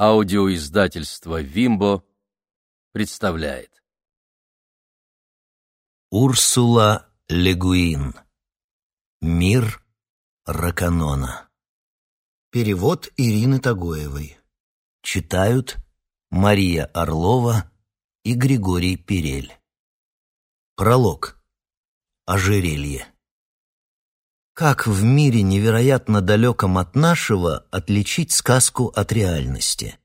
Аудиоиздательство «Вимбо» представляет. Урсула Легуин. Мир Раканона. Перевод Ирины Тагоевой. Читают Мария Орлова и Григорий Перель. Пролог. Ожерелье. Как в мире невероятно далеком от нашего отличить сказку от реальности?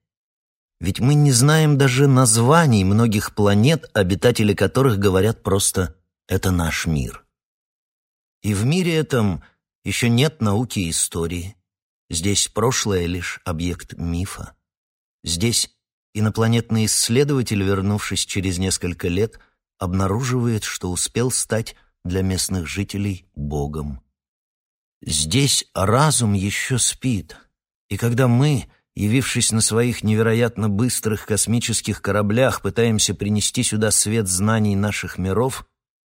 Ведь мы не знаем даже названий многих планет, обитатели которых говорят просто «это наш мир». И в мире этом еще нет науки и истории. Здесь прошлое лишь объект мифа. Здесь инопланетный исследователь, вернувшись через несколько лет, обнаруживает, что успел стать для местных жителей богом. Здесь разум еще спит, и когда мы, явившись на своих невероятно быстрых космических кораблях, пытаемся принести сюда свет знаний наших миров,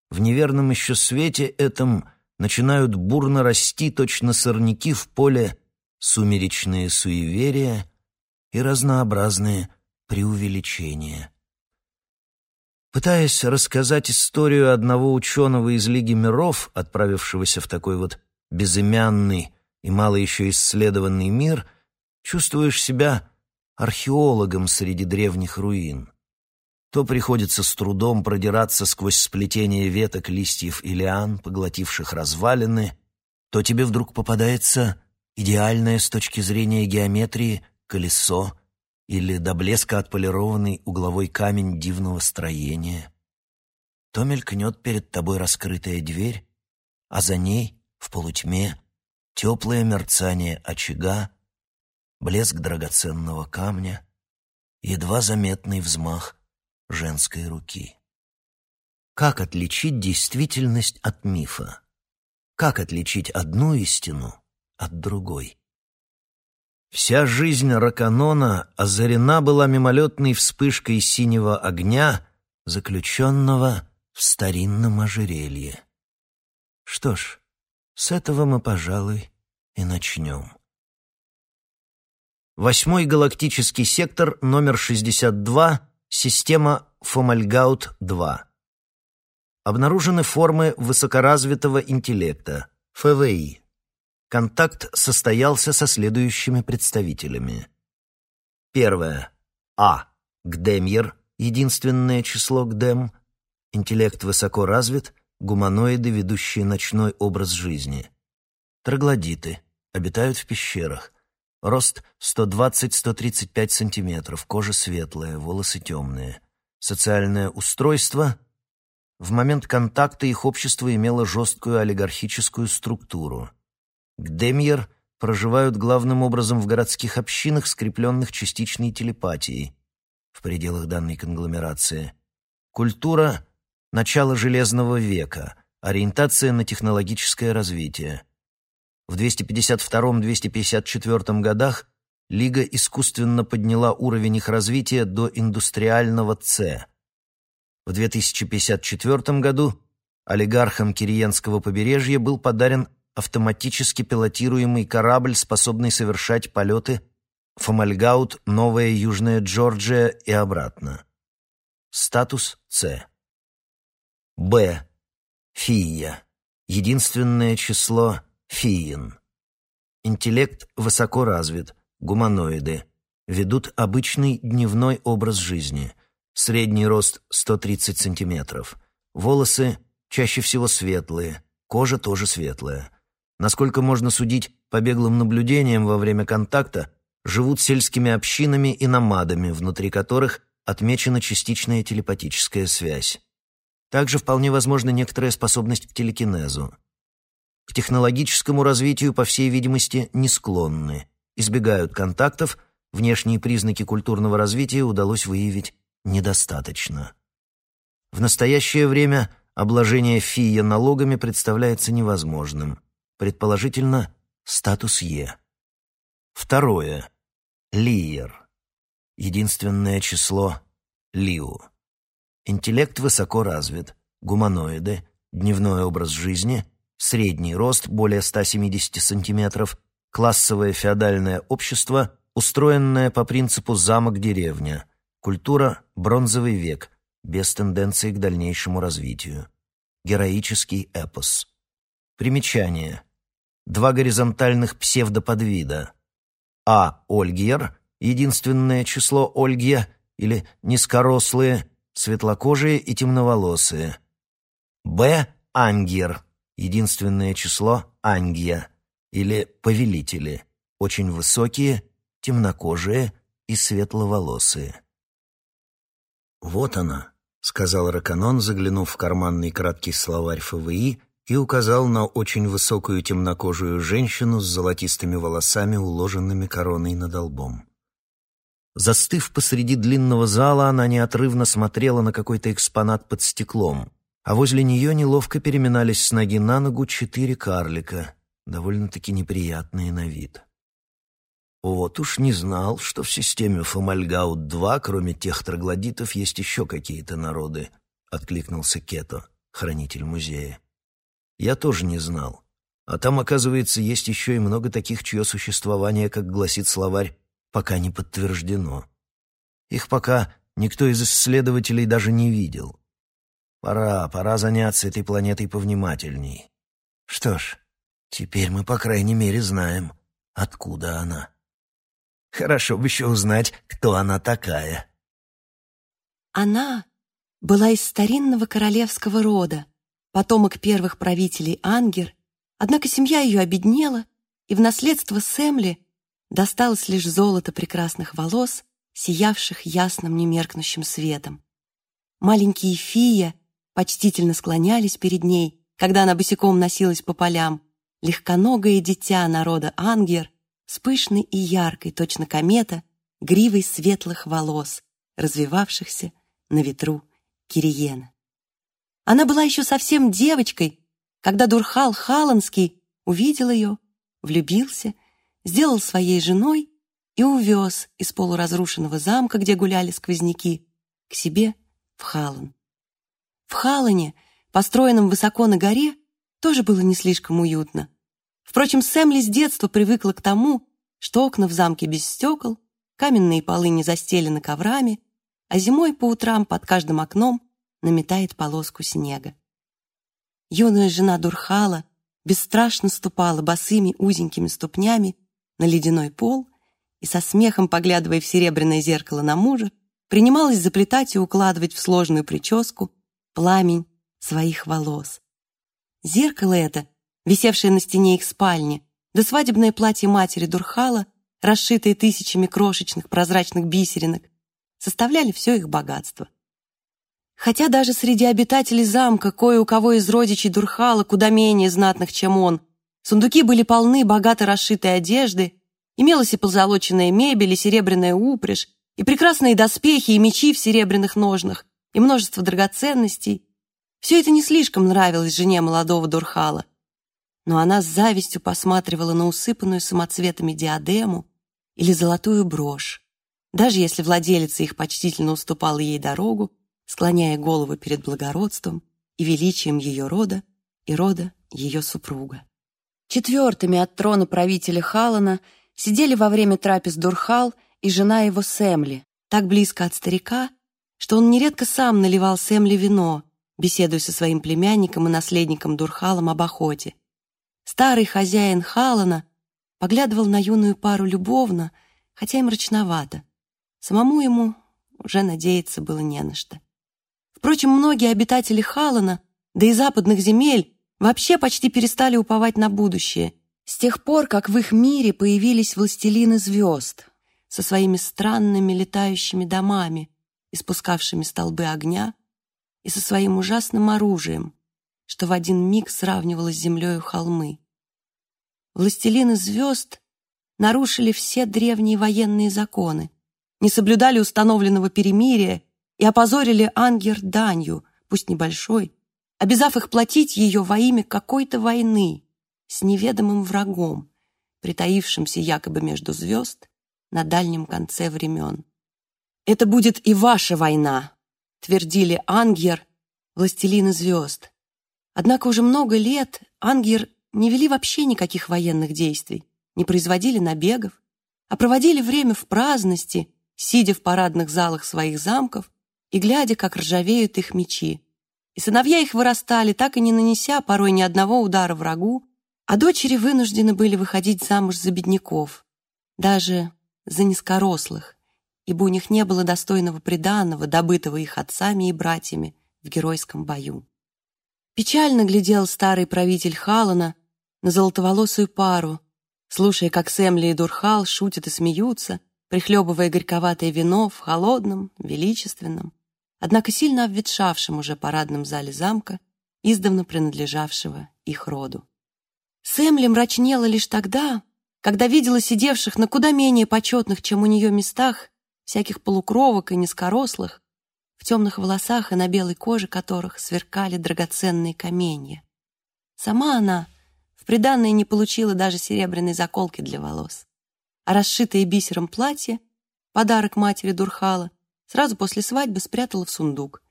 в неверном еще свете этом начинают бурно расти точно сорняки в поле сумеречные суеверия и разнообразные преувеличения. Пытаясь рассказать историю одного ученого из Лиги миров, отправившегося в такой вот безымянный и мало еще исследованный мир, чувствуешь себя археологом среди древних руин. То приходится с трудом продираться сквозь сплетение веток, листьев и лиан, поглотивших развалины, то тебе вдруг попадается идеальное с точки зрения геометрии колесо или до блеска отполированный угловой камень дивного строения. То мелькнет перед тобой раскрытая дверь, а за ней в полутьме теплое мерцание очага, блеск драгоценного камня, едва заметный взмах женской руки. Как отличить действительность от мифа? Как отличить одну истину от другой? Вся жизнь Раканона озарена была мимолетной вспышкой синего огня, заключенного в старинном ожерелье. Что ж, с этого мы, пожалуй, и начнем. Восьмой галактический сектор, номер 62, система Фомальгаут-2. Обнаружены формы высокоразвитого интеллекта, ФВИ. Контакт состоялся со следующими представителями. Первое. А. Гдемьер, единственное число Гдем. Интеллект высоко развит, гуманоиды, ведущие ночной образ жизни. Троглодиты обитают в пещерах. Рост 120-135 сантиметров, кожа светлая, волосы темные. Социальное устройство. В момент контакта их общество имело жесткую олигархическую структуру. Гдемьер проживают главным образом в городских общинах, скрепленных частичной телепатией в пределах данной конгломерации. Культура Начало Железного века. Ориентация на технологическое развитие. В 252-254 годах Лига искусственно подняла уровень их развития до индустриального С. В 2054 году олигархам Кириенского побережья был подарен автоматически пилотируемый корабль, способный совершать полеты Фомальгаут, Новая Южная Джорджия и обратно. Статус С. Б. Фия. Единственное число фиин. Интеллект высоко развит, гуманоиды. Ведут обычный дневной образ жизни. Средний рост 130 сантиметров. Волосы чаще всего светлые, кожа тоже светлая. Насколько можно судить по беглым наблюдениям во время контакта, живут сельскими общинами и намадами, внутри которых отмечена частичная телепатическая связь. Также вполне возможна некоторая способность к телекинезу. К технологическому развитию, по всей видимости, не склонны, избегают контактов, внешние признаки культурного развития удалось выявить недостаточно. В настоящее время обложение ФИЯ налогами представляется невозможным. Предположительно, статус Е. Второе. Лиер. Единственное число — Лиу. Интеллект высоко развит, гуманоиды, дневной образ жизни, средний рост более 170 сантиметров, классовое феодальное общество, устроенная по принципу замок-деревня, культура бронзовый век, без тенденции к дальнейшему развитию, героический эпос. Примечание. Два горизонтальных псевдоподвида. А. Ольгьер, единственное число Ольгия, или низкорослые, светлокожие и темноволосые. Б. Ангер, единственное число Ангия, или повелители, очень высокие, темнокожие и светловолосые. «Вот она», — сказал Раканон, заглянув в карманный краткий словарь ФВИ и указал на очень высокую темнокожую женщину с золотистыми волосами, уложенными короной над лбом. Застыв посреди длинного зала, она неотрывно смотрела на какой-то экспонат под стеклом, а возле нее неловко переминались с ноги на ногу четыре карлика, довольно-таки неприятные на вид. Вот уж не знал, что в системе Фомальгаут-2, кроме тех троглодитов, есть еще какие-то народы, — откликнулся Кето, хранитель музея. Я тоже не знал. А там, оказывается, есть еще и много таких, чье существование, как гласит словарь, пока не подтверждено. Их пока никто из исследователей даже не видел. Пора, пора заняться этой планетой повнимательней. Что ж, теперь мы, по крайней мере, знаем, откуда она. Хорошо бы еще узнать, кто она такая. Она была из старинного королевского рода, потомок первых правителей Ангер, однако семья ее обеднела, и в наследство Сэмли досталось лишь золото прекрасных волос, сиявших ясным немеркнущим светом. Маленькие фия почтительно склонялись перед ней, когда она босиком носилась по полям. Легконогое дитя народа Ангер с пышной и яркой, точно комета, гривой светлых волос, развивавшихся на ветру Кириена. Она была еще совсем девочкой, когда Дурхал Халанский увидел ее, влюбился, сделал своей женой и увез из полуразрушенного замка, где гуляли сквозняки, к себе в Халан. В Халане, построенном высоко на горе, тоже было не слишком уютно. Впрочем, Сэмли с детства привыкла к тому, что окна в замке без стекол, каменные полы не застелены коврами, а зимой по утрам под каждым окном наметает полоску снега. Юная жена Дурхала бесстрашно ступала босыми узенькими ступнями на ледяной пол и со смехом, поглядывая в серебряное зеркало на мужа, принималась заплетать и укладывать в сложную прическу пламень своих волос. Зеркало это висевшее на стене их спальни, да свадебное платье матери Дурхала, расшитое тысячами крошечных прозрачных бисеринок, составляли все их богатство. Хотя даже среди обитателей замка, кое у кого из родичей Дурхала, куда менее знатных, чем он, сундуки были полны богато расшитой одежды, имелась и позолоченная мебель, и серебряная упряжь, и прекрасные доспехи, и мечи в серебряных ножнах, и множество драгоценностей. Все это не слишком нравилось жене молодого Дурхала — но она с завистью посматривала на усыпанную самоцветами диадему или золотую брошь, даже если владелица их почтительно уступала ей дорогу, склоняя голову перед благородством и величием ее рода и рода ее супруга. Четвертыми от трона правителя Халана сидели во время трапез Дурхал и жена его Сэмли, так близко от старика, что он нередко сам наливал Сэмли вино, беседуя со своим племянником и наследником Дурхалом об охоте. Старый хозяин Халана поглядывал на юную пару любовно, хотя и мрачновато. Самому ему уже надеяться было не на что. Впрочем, многие обитатели Халана, да и западных земель, вообще почти перестали уповать на будущее, с тех пор, как в их мире появились властелины звезд со своими странными летающими домами, испускавшими столбы огня, и со своим ужасным оружием, что в один миг сравнивало с землею холмы. Властелины звезд нарушили все древние военные законы, не соблюдали установленного перемирия и опозорили Ангер данью, пусть небольшой, обязав их платить ее во имя какой-то войны с неведомым врагом, притаившимся якобы между звезд на дальнем конце времен. «Это будет и ваша война», — твердили Ангер, властелины звезд. Однако уже много лет Ангер не вели вообще никаких военных действий, не производили набегов, а проводили время в праздности, сидя в парадных залах своих замков и глядя, как ржавеют их мечи. И сыновья их вырастали, так и не нанеся порой ни одного удара врагу, а дочери вынуждены были выходить замуж за бедняков, даже за низкорослых, ибо у них не было достойного приданого, добытого их отцами и братьями в геройском бою. Печально глядел старый правитель Халана на золотоволосую пару, слушая, как Сэмли и Дурхал шутят и смеются, прихлебывая горьковатое вино в холодном, величественном, однако сильно обветшавшем уже парадном зале замка, издавна принадлежавшего их роду. Сэмли мрачнела лишь тогда, когда видела сидевших на куда менее почетных, чем у нее местах, всяких полукровок и низкорослых, в темных волосах и на белой коже которых сверкали драгоценные каменья. Сама она в приданное не получила даже серебряной заколки для волос а расшитое бисером платье, подарок матери Дурхала, сразу после свадьбы спрятала в сундук.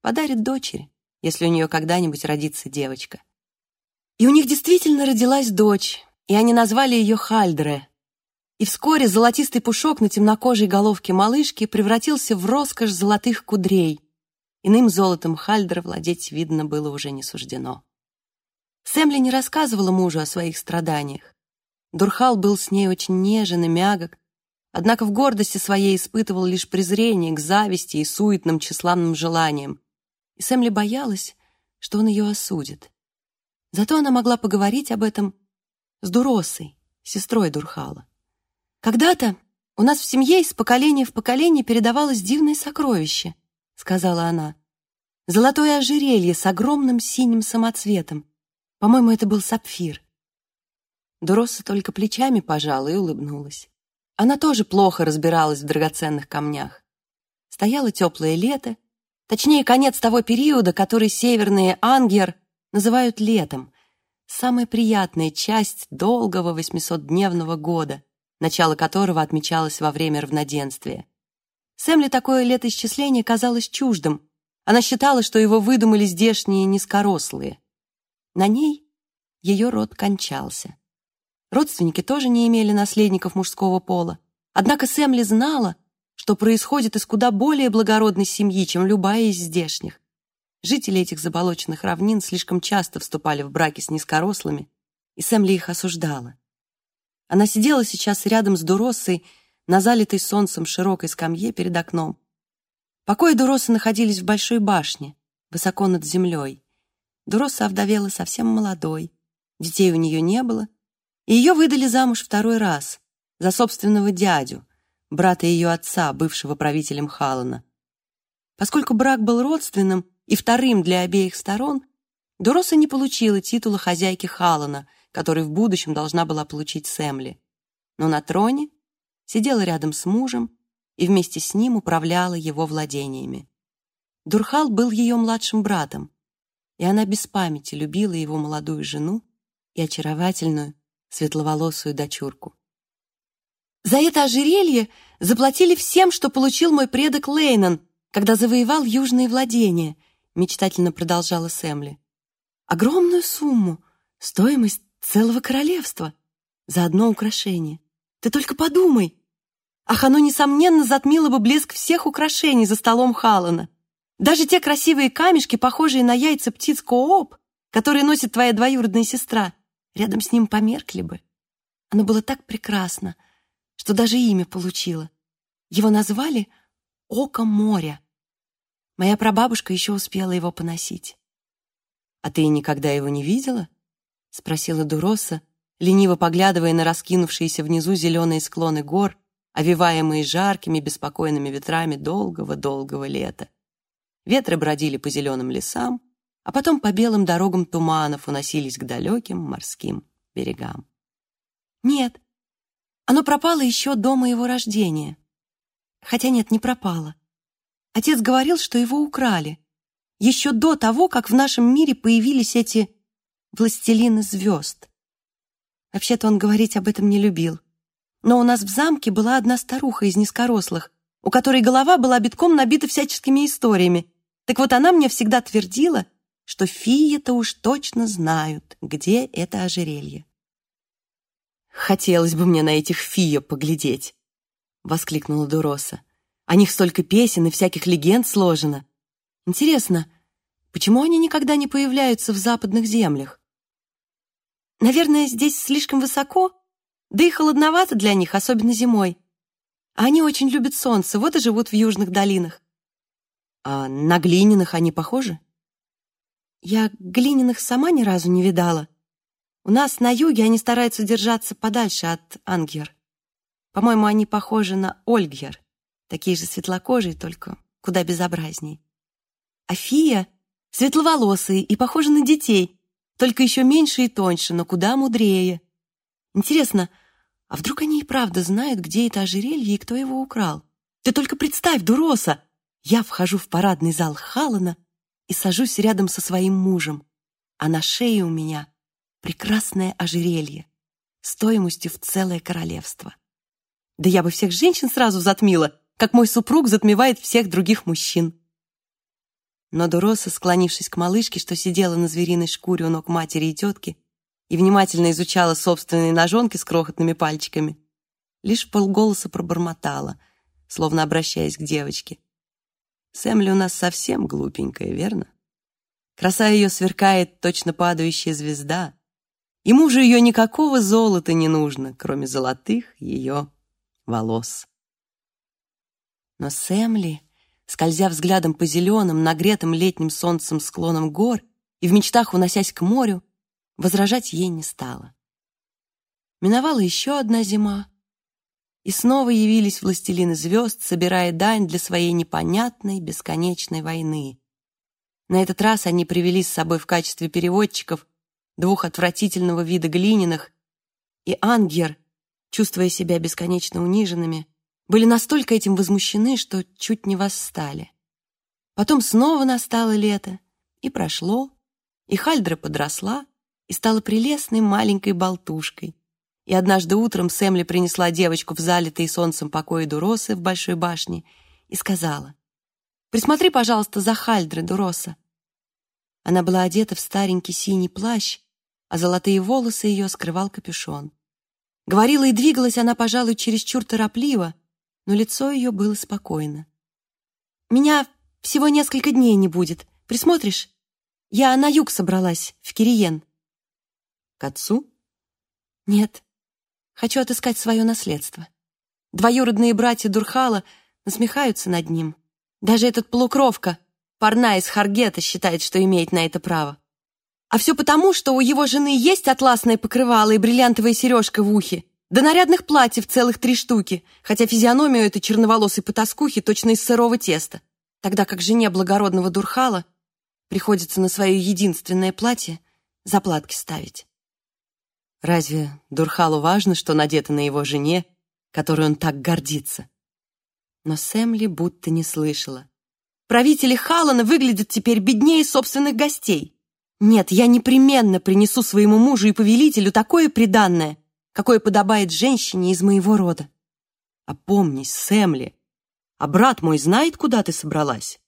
Подарит дочери, если у нее когда-нибудь родится девочка. И у них действительно родилась дочь, и они назвали ее Хальдре. И вскоре золотистый пушок на темнокожей головке малышки превратился в роскошь золотых кудрей. Иным золотом Хальдера владеть, видно, было уже не суждено. Сэмли не рассказывала мужу о своих страданиях. Дурхал был с ней очень нежен и мягок, однако в гордости своей испытывал лишь презрение к зависти и суетным тщеславным желаниям. И Сэмли боялась, что он ее осудит. Зато она могла поговорить об этом с Дуросой, сестрой Дурхала. «Когда-то у нас в семье из поколения в поколение передавалось дивное сокровище», — сказала она. «Золотое ожерелье с огромным синим самоцветом. По-моему, это был сапфир. Дороса только плечами пожала и улыбнулась. Она тоже плохо разбиралась в драгоценных камнях. Стояло теплое лето, точнее, конец того периода, который северные ангер называют летом, самая приятная часть долгого восьмисотдневного года, начало которого отмечалось во время равноденствия. Сэмли такое летоисчисление казалось чуждым. Она считала, что его выдумали здешние низкорослые. На ней ее род кончался. Родственники тоже не имели наследников мужского пола. Однако Сэмли знала, что происходит из куда более благородной семьи, чем любая из здешних. Жители этих заболоченных равнин слишком часто вступали в браки с низкорослыми, и Сэмли их осуждала. Она сидела сейчас рядом с Дуроссой на залитой солнцем широкой скамье перед окном. Покои Дуросы находились в большой башне, высоко над землей. Дуроса овдовела совсем молодой, детей у нее не было — ее выдали замуж второй раз за собственного дядю, брата ее отца, бывшего правителем Халана. Поскольку брак был родственным и вторым для обеих сторон, Дороса не получила титула хозяйки Халана, который в будущем должна была получить Сэмли. Но на троне сидела рядом с мужем и вместе с ним управляла его владениями. Дурхал был ее младшим братом, и она без памяти любила его молодую жену и очаровательную светловолосую дочурку. За это ожерелье заплатили всем, что получил мой предок Лейнон, когда завоевал южные владения, мечтательно продолжала Сэмли. Огромную сумму, стоимость целого королевства за одно украшение. Ты только подумай. Ах, оно, несомненно, затмило бы блеск всех украшений за столом Халана. Даже те красивые камешки, похожие на яйца птиц Кооп, которые носит твоя двоюродная сестра, рядом с ним померкли бы. Оно было так прекрасно, что даже имя получило. Его назвали «Око моря». Моя прабабушка еще успела его поносить. «А ты никогда его не видела?» — спросила Дуроса, лениво поглядывая на раскинувшиеся внизу зеленые склоны гор, овиваемые жаркими беспокойными ветрами долгого-долгого лета. Ветры бродили по зеленым лесам, а потом по белым дорогам туманов уносились к далеким морским берегам. Нет, оно пропало еще до моего рождения. Хотя нет, не пропало. Отец говорил, что его украли. Еще до того, как в нашем мире появились эти властелины звезд. Вообще-то он говорить об этом не любил. Но у нас в замке была одна старуха из низкорослых, у которой голова была битком набита всяческими историями. Так вот она мне всегда твердила, что фии-то уж точно знают, где это ожерелье. «Хотелось бы мне на этих фия поглядеть», — воскликнула Дуроса. «О них столько песен и всяких легенд сложено. Интересно, почему они никогда не появляются в западных землях? Наверное, здесь слишком высоко, да и холодновато для них, особенно зимой. А они очень любят солнце, вот и живут в южных долинах. А на глиняных они похожи? Я глиняных сама ни разу не видала. У нас на юге они стараются держаться подальше от ангер. По-моему, они похожи на ольгер, такие же светлокожие, только куда безобразней. А фия светловолосые и похожи на детей, только еще меньше и тоньше, но куда мудрее. Интересно, а вдруг они и правда знают, где это ожерелье и кто его украл? Ты только представь, Дуроса! Я вхожу в парадный зал Халана и сажусь рядом со своим мужем, а на шее у меня прекрасное ожерелье стоимостью в целое королевство. Да я бы всех женщин сразу затмила, как мой супруг затмевает всех других мужчин. Но Дуроса, склонившись к малышке, что сидела на звериной шкуре у ног матери и тетки и внимательно изучала собственные ножонки с крохотными пальчиками, лишь полголоса пробормотала, словно обращаясь к девочке. Сэмли у нас совсем глупенькая, верно? Краса ее сверкает, точно падающая звезда. Ему же ее никакого золота не нужно, кроме золотых ее волос. Но Сэмли, скользя взглядом по зеленым, нагретым летним солнцем склонам гор и в мечтах уносясь к морю, возражать ей не стала. Миновала еще одна зима, и снова явились властелины звезд, собирая дань для своей непонятной, бесконечной войны. На этот раз они привели с собой в качестве переводчиков двух отвратительного вида глиняных, и Ангер, чувствуя себя бесконечно униженными, были настолько этим возмущены, что чуть не восстали. Потом снова настало лето, и прошло, и Хальдра подросла и стала прелестной маленькой болтушкой, и однажды утром Сэмли принесла девочку в залитые солнцем покои Дуросы в Большой башне и сказала, «Присмотри, пожалуйста, за Хальдрой, Дуроса». Она была одета в старенький синий плащ, а золотые волосы ее скрывал капюшон. Говорила и двигалась она, пожалуй, чересчур торопливо, но лицо ее было спокойно. «Меня всего несколько дней не будет. Присмотришь? Я на юг собралась, в Кириен». «К отцу?» «Нет, Хочу отыскать свое наследство. Двоюродные братья Дурхала насмехаются над ним. Даже этот полукровка, парна из Харгета, считает, что имеет на это право. А все потому, что у его жены есть атласное покрывало и бриллиантовая сережка в ухе, да нарядных платьев целых три штуки, хотя физиономию этой черноволосой потаскухи точно из сырого теста, тогда как жене благородного Дурхала приходится на свое единственное платье заплатки ставить. Разве Дурхалу важно, что надето на его жене, которой он так гордится? Но Сэмли будто не слышала. Правители Халана выглядят теперь беднее собственных гостей. Нет, я непременно принесу своему мужу и повелителю такое приданное, какое подобает женщине из моего рода. Опомнись, Сэмли, а брат мой знает, куда ты собралась?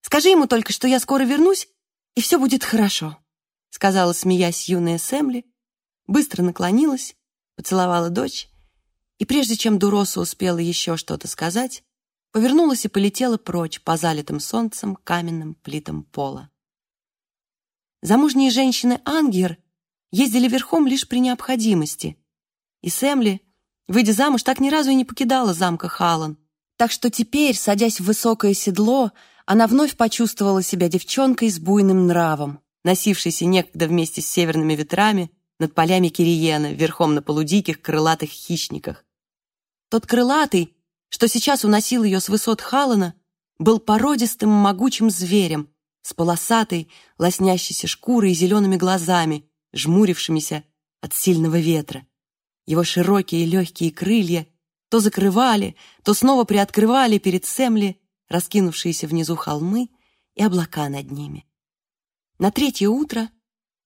Скажи ему только, что я скоро вернусь, и все будет хорошо, сказала, смеясь, юная Сэмли, быстро наклонилась, поцеловала дочь, и прежде чем Дуроса успела еще что-то сказать, повернулась и полетела прочь по залитым солнцем каменным плитам пола. Замужние женщины Ангер ездили верхом лишь при необходимости, и Сэмли, выйдя замуж, так ни разу и не покидала замка Халан, так что теперь, садясь в высокое седло, она вновь почувствовала себя девчонкой с буйным нравом, носившейся некогда вместе с северными ветрами над полями Кириена, верхом на полудиких крылатых хищниках. Тот крылатый, что сейчас уносил ее с высот Халана, был породистым могучим зверем с полосатой, лоснящейся шкурой и зелеными глазами, жмурившимися от сильного ветра. Его широкие легкие крылья то закрывали, то снова приоткрывали перед Сэмли раскинувшиеся внизу холмы и облака над ними. На третье утро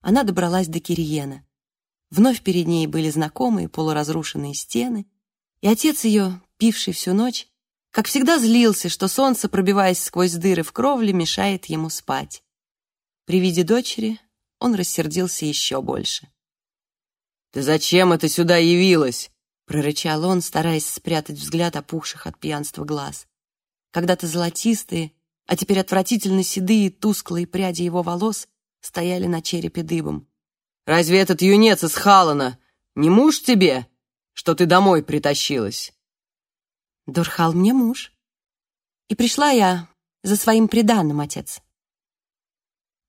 она добралась до Кириена. Вновь перед ней были знакомые полуразрушенные стены, и отец ее, пивший всю ночь, как всегда злился, что солнце, пробиваясь сквозь дыры в кровле, мешает ему спать. При виде дочери он рассердился еще больше. «Ты зачем это сюда явилась?» прорычал он, стараясь спрятать взгляд опухших от пьянства глаз. Когда-то золотистые, а теперь отвратительно седые, тусклые пряди его волос стояли на черепе дыбом. «Разве этот юнец из Халана не муж тебе, что ты домой притащилась?» «Дурхал мне муж. И пришла я за своим приданным, отец».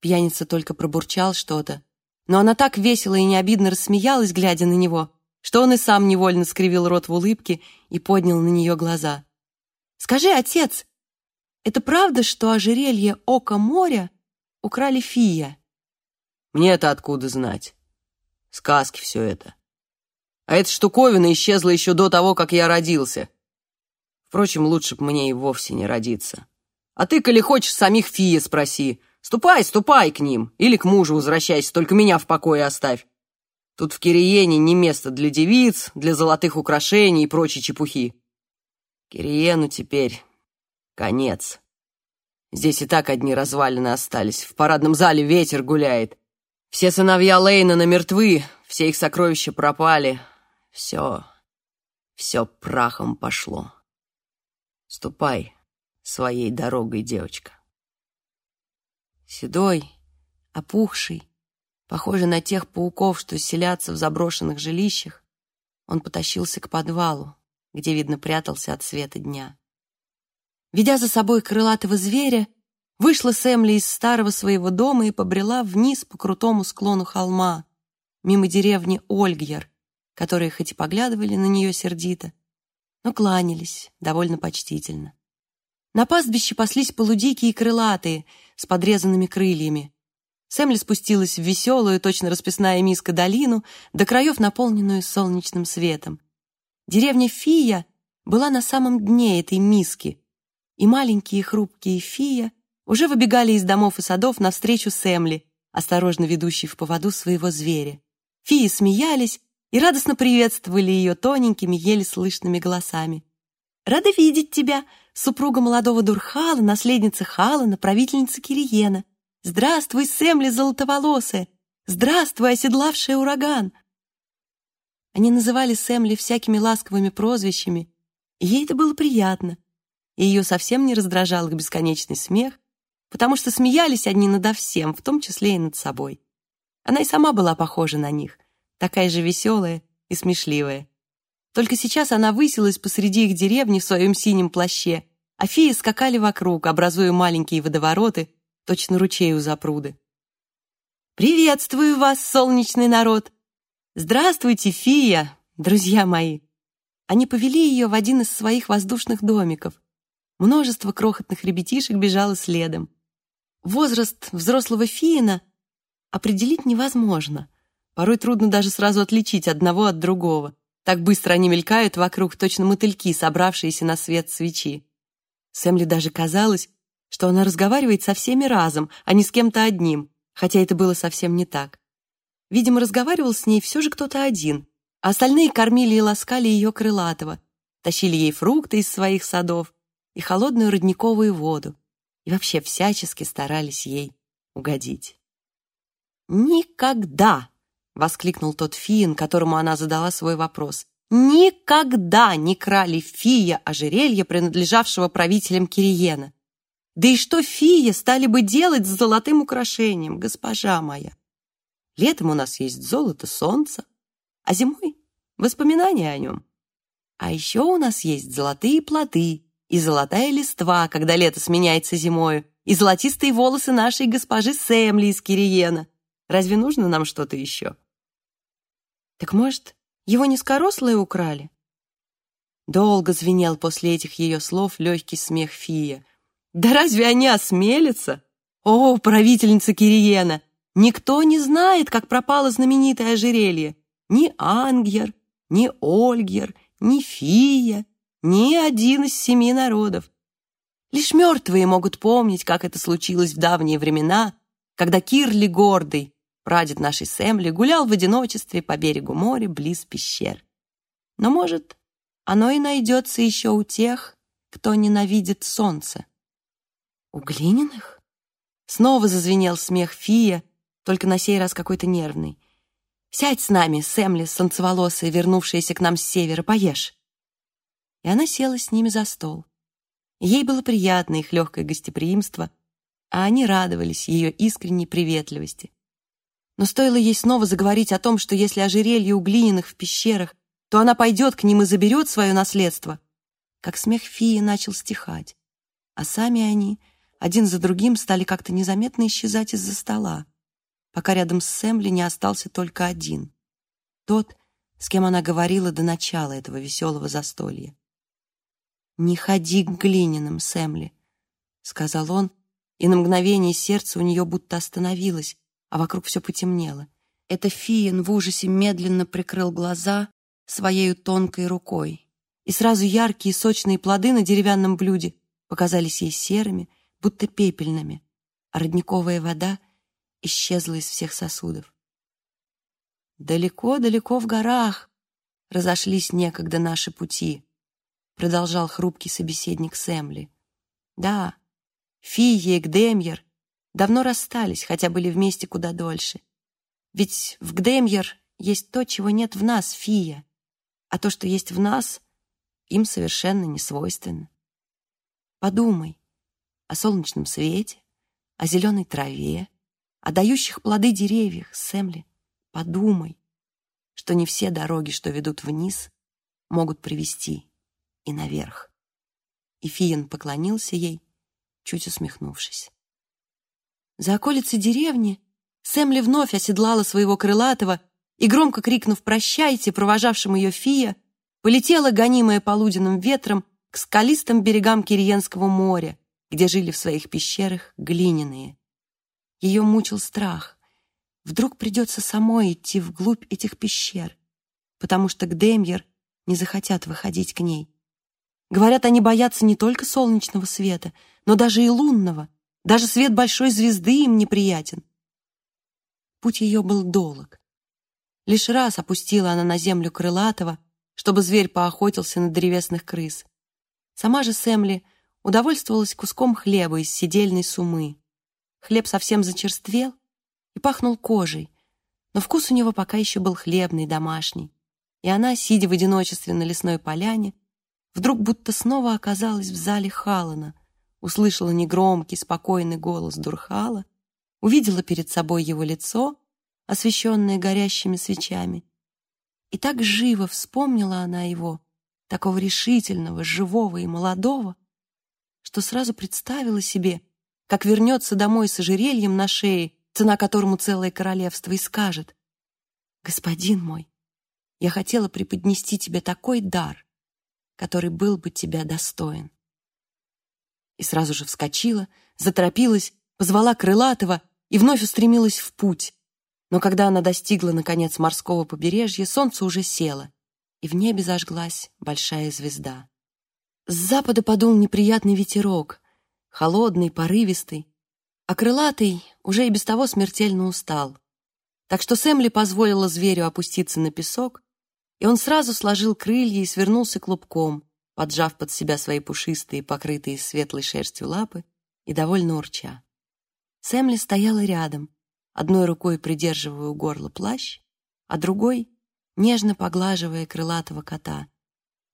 Пьяница только пробурчал что-то, но она так весело и необидно рассмеялась, глядя на него, что он и сам невольно скривил рот в улыбке и поднял на нее глаза. «Скажи, отец, это правда, что ожерелье Ока моря украли фия?» «Мне это откуда знать? Сказки все это. А эта штуковина исчезла еще до того, как я родился. Впрочем, лучше б мне и вовсе не родиться. А ты, коли хочешь, самих фия спроси. Ступай, ступай к ним, или к мужу возвращайся, только меня в покое оставь. Тут в Кириене не место для девиц, для золотых украшений и прочей чепухи. Кириену теперь конец. Здесь и так одни развалины остались. В парадном зале ветер гуляет. Все сыновья Лейна мертвы, все их сокровища пропали. Все, все прахом пошло. Ступай своей дорогой, девочка. Седой, опухший, Похожий на тех пауков, что селятся в заброшенных жилищах, он потащился к подвалу, где, видно, прятался от света дня. Ведя за собой крылатого зверя, вышла Сэмли из старого своего дома и побрела вниз по крутому склону холма, мимо деревни Ольгьер, которые хоть и поглядывали на нее сердито, но кланялись довольно почтительно. На пастбище паслись полудики и крылатые с подрезанными крыльями. Сэмли спустилась в веселую, точно расписная миска долину, до краев наполненную солнечным светом. Деревня Фия была на самом дне этой миски, и маленькие хрупкие Фия уже выбегали из домов и садов навстречу Сэмли, осторожно ведущей в поводу своего зверя. Фии смеялись и радостно приветствовали ее тоненькими, еле слышными голосами. «Рада видеть тебя, супруга молодого Дурхала, наследница Халана, правительница Кириена. Здравствуй, Сэмли золотоволосая! Здравствуй, оседлавшая ураган!» Они называли Сэмли всякими ласковыми прозвищами, и ей это было приятно. И ее совсем не раздражал их бесконечный смех, потому что смеялись они надо всем, в том числе и над собой. Она и сама была похожа на них, такая же веселая и смешливая. Только сейчас она высилась посреди их деревни в своем синем плаще, а феи скакали вокруг, образуя маленькие водовороты, точно ручей у запруды. «Приветствую вас, солнечный народ! Здравствуйте, Фия, друзья мои!» Они повели ее в один из своих воздушных домиков. Множество крохотных ребятишек бежало следом. Возраст взрослого Фиина определить невозможно. Порой трудно даже сразу отличить одного от другого. Так быстро они мелькают вокруг, точно мотыльки, собравшиеся на свет свечи. Сэмли даже казалось, что она разговаривает со всеми разом, а не с кем-то одним, хотя это было совсем не так. Видимо, разговаривал с ней все же кто-то один, а остальные кормили и ласкали ее крылатого, тащили ей фрукты из своих садов и холодную родниковую воду, и вообще всячески старались ей угодить. «Никогда!» — воскликнул тот фиин, которому она задала свой вопрос. «Никогда не крали фия ожерелья, принадлежавшего правителям Кириена. Да и что фия стали бы делать с золотым украшением, госпожа моя? Летом у нас есть золото солнца, а зимой — воспоминания о нем. А еще у нас есть золотые плоды и золотая листва, когда лето сменяется зимою, и золотистые волосы нашей госпожи Сэмли из Кириена. Разве нужно нам что-то еще? Так, может, его низкорослые украли? Долго звенел после этих ее слов легкий смех Фия. Да разве они осмелятся? О, правительница Кириена! Никто не знает, как пропало знаменитое ожерелье. Ни Ангер, ни Ольгер, ни Фия, ни один из семи народов. Лишь мертвые могут помнить, как это случилось в давние времена, когда Кирли Гордый, прадед нашей Сэмли, гулял в одиночестве по берегу моря близ пещер. Но, может, оно и найдется еще у тех, кто ненавидит солнце. «У Глининых?» Снова зазвенел смех Фия, только на сей раз какой-то нервный. Сядь с нами, Сэмли, солнцеволосая, вернувшаяся к нам с севера, поешь». И она села с ними за стол. Ей было приятно их легкое гостеприимство, а они радовались ее искренней приветливости. Но стоило ей снова заговорить о том, что если ожерелье у глиняных в пещерах, то она пойдет к ним и заберет свое наследство, как смех фии начал стихать, а сами они один за другим стали как-то незаметно исчезать из-за стола, пока рядом с Сэмли не остался только один. Тот, с кем она говорила до начала этого веселого застолья. «Не ходи к глиняным, Сэмли», — сказал он, и на мгновение сердце у нее будто остановилось, а вокруг все потемнело. Это Фиен в ужасе медленно прикрыл глаза своей тонкой рукой, и сразу яркие сочные плоды на деревянном блюде показались ей серыми, будто пепельными, а родниковая вода исчезла из всех сосудов. «Далеко-далеко в горах разошлись некогда наши пути», продолжал хрупкий собеседник Сэмли. «Да, Фия и Гдемьер давно расстались, хотя были вместе куда дольше. Ведь в Гдемьер есть то, чего нет в нас, Фия, а то, что есть в нас, им совершенно не свойственно. Подумай о солнечном свете, о зеленой траве, о дающих плоды деревьях, Сэмли. Подумай, что не все дороги, что ведут вниз, могут привести и наверх. И Фиен поклонился ей, чуть усмехнувшись. За околицей деревни Сэмли вновь оседлала своего крылатого и, громко крикнув «Прощайте!», провожавшим ее Фия, полетела, гонимая полуденным ветром, к скалистым берегам Кириенского моря, где жили в своих пещерах глиняные. Ее мучил страх. Вдруг придется самой идти вглубь этих пещер, потому что Гдемьер не захотят выходить к ней. Говорят, они боятся не только солнечного света, но даже и лунного. Даже свет большой звезды им неприятен. Путь ее был долг. Лишь раз опустила она на землю крылатого, чтобы зверь поохотился на древесных крыс. Сама же Сэмли удовольствовалась куском хлеба из сидельной сумы. Хлеб совсем зачерствел и пахнул кожей, но вкус у него пока еще был хлебный, домашний. И она, сидя в одиночестве на лесной поляне, вдруг будто снова оказалась в зале Халана, услышала негромкий, спокойный голос Дурхала, увидела перед собой его лицо, освещенное горящими свечами. И так живо вспомнила она его, такого решительного, живого и молодого, что сразу представила себе, как вернется домой с ожерельем на шее, цена которому целое королевство, и скажет, «Господин мой, я хотела преподнести тебе такой дар, который был бы тебя достоин. И сразу же вскочила, заторопилась, позвала Крылатого и вновь устремилась в путь. Но когда она достигла, наконец, морского побережья, солнце уже село, и в небе зажглась большая звезда. С запада подул неприятный ветерок, холодный, порывистый, а крылатый уже и без того смертельно устал. Так что Сэмли позволила зверю опуститься на песок, и он сразу сложил крылья и свернулся клубком, поджав под себя свои пушистые, покрытые светлой шерстью лапы и довольно урча. Сэмли стояла рядом, одной рукой придерживая у горла плащ, а другой нежно поглаживая крылатого кота,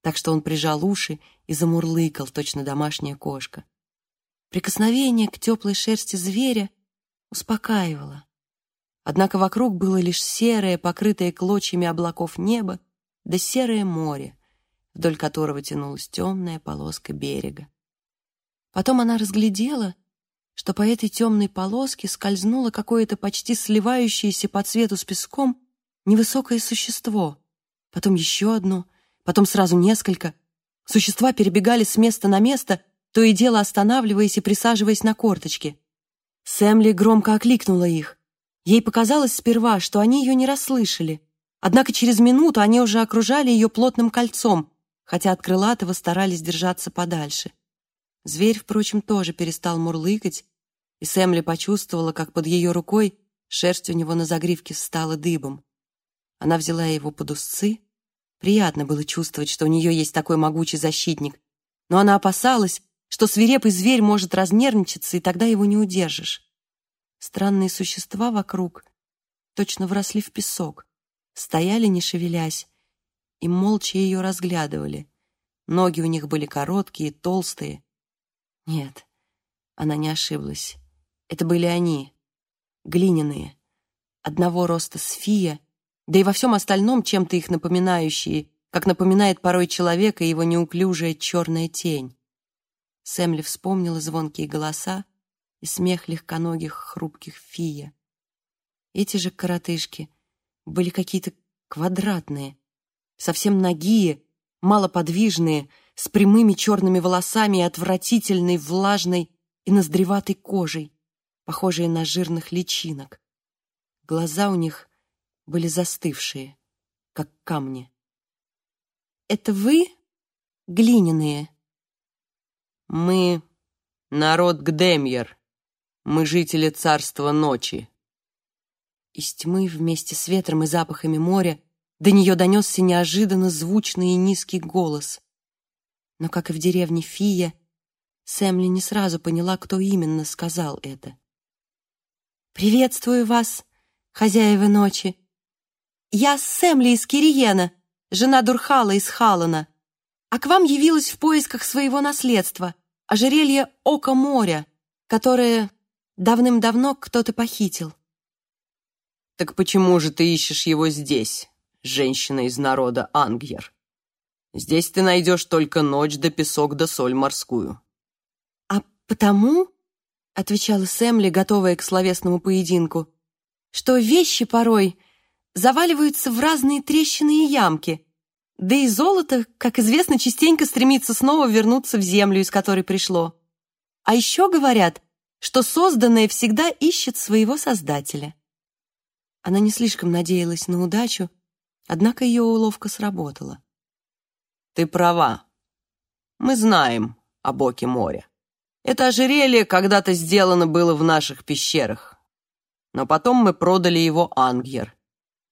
так что он прижал уши и замурлыкал, точно домашняя кошка. Прикосновение к теплой шерсти зверя успокаивало. Однако вокруг было лишь серое, покрытое клочьями облаков небо, да серое море, вдоль которого тянулась темная полоска берега. Потом она разглядела, что по этой темной полоске скользнуло какое-то почти сливающееся по цвету с песком невысокое существо, потом еще одно, потом сразу несколько. Существа перебегали с места на место, то и дело останавливаясь и присаживаясь на корточки. Сэмли громко окликнула их. Ей показалось сперва, что они ее не расслышали, Однако через минуту они уже окружали ее плотным кольцом, хотя от крылатого старались держаться подальше. Зверь, впрочем, тоже перестал мурлыкать, и Сэмли почувствовала, как под ее рукой шерсть у него на загривке встала дыбом. Она взяла его под узцы. Приятно было чувствовать, что у нее есть такой могучий защитник, но она опасалась, что свирепый зверь может разнервничаться, и тогда его не удержишь. Странные существа вокруг точно вросли в песок. Стояли, не шевелясь, и молча ее разглядывали. Ноги у них были короткие, толстые. Нет, она не ошиблась. Это были они, глиняные, одного роста с Фия, да и во всем остальном чем-то их напоминающие, как напоминает порой человека его неуклюжая черная тень. Сэмли вспомнила звонкие голоса и смех легконогих хрупких Фия. Эти же коротышки были какие-то квадратные, совсем нагие, малоподвижные, с прямыми черными волосами и отвратительной, влажной и ноздреватой кожей, похожие на жирных личинок. Глаза у них были застывшие, как камни. «Это вы, глиняные?» «Мы — народ Гдемьер. Мы жители царства ночи». Из тьмы вместе с ветром и запахами моря до нее донесся неожиданно звучный и низкий голос. Но, как и в деревне Фия, Сэмли не сразу поняла, кто именно сказал это. «Приветствую вас, хозяева ночи. Я Сэмли из Кириена, жена Дурхала из Халана, а к вам явилась в поисках своего наследства, ожерелье Ока моря, которое давным-давно кто-то похитил». «Так почему же ты ищешь его здесь, женщина из народа Ангьер? Здесь ты найдешь только ночь да песок да соль морскую». «А потому, — отвечала Сэмли, готовая к словесному поединку, — что вещи порой заваливаются в разные трещины и ямки, да и золото, как известно, частенько стремится снова вернуться в землю, из которой пришло. А еще говорят, что созданное всегда ищет своего создателя». Она не слишком надеялась на удачу, однако ее уловка сработала. «Ты права. Мы знаем о боке моря. Это ожерелье когда-то сделано было в наших пещерах, но потом мы продали его Ангьер.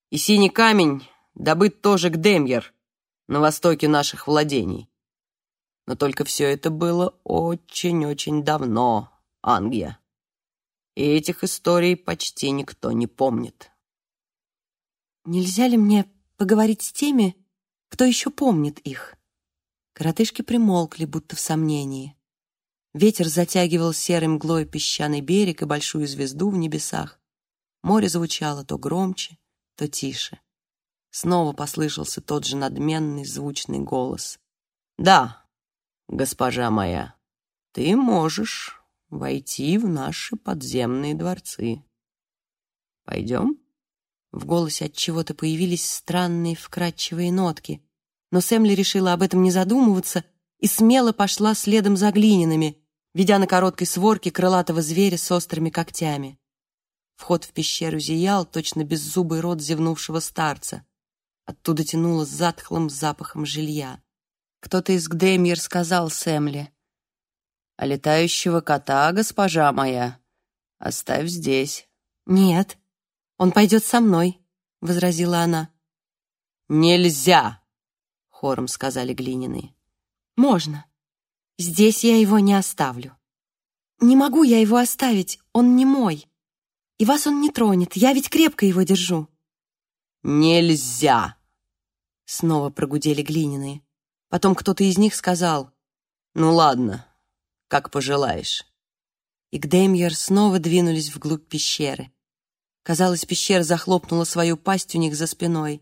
И синий камень добыт тоже к Демьер, на востоке наших владений. Но только все это было очень-очень давно, Ангия. И этих историй почти никто не помнит. Нельзя ли мне поговорить с теми, кто еще помнит их? Коротышки примолкли, будто в сомнении. Ветер затягивал серым мглой песчаный берег и большую звезду в небесах. Море звучало то громче, то тише. Снова послышался тот же надменный звучный голос. «Да, госпожа моя, ты можешь войти в наши подземные дворцы. Пойдем?» В голосе от чего-то появились странные вкрадчивые нотки. Но Сэмли решила об этом не задумываться и смело пошла следом за глиняными, ведя на короткой сворке крылатого зверя с острыми когтями. Вход в пещеру зиял, точно беззубый рот зевнувшего старца. Оттуда тянуло затхлым запахом жилья. Кто-то из Гдемьер сказал Сэмли. «А летающего кота, госпожа моя, оставь здесь». «Нет», «Он пойдет со мной», — возразила она. «Нельзя!» — хором сказали глиняные. «Можно. Здесь я его не оставлю. Не могу я его оставить, он не мой. И вас он не тронет, я ведь крепко его держу». «Нельзя!» — снова прогудели глиняные. Потом кто-то из них сказал, «Ну ладно, как пожелаешь». И Гдемьер снова двинулись вглубь пещеры. Казалось, пещера захлопнула свою пасть у них за спиной.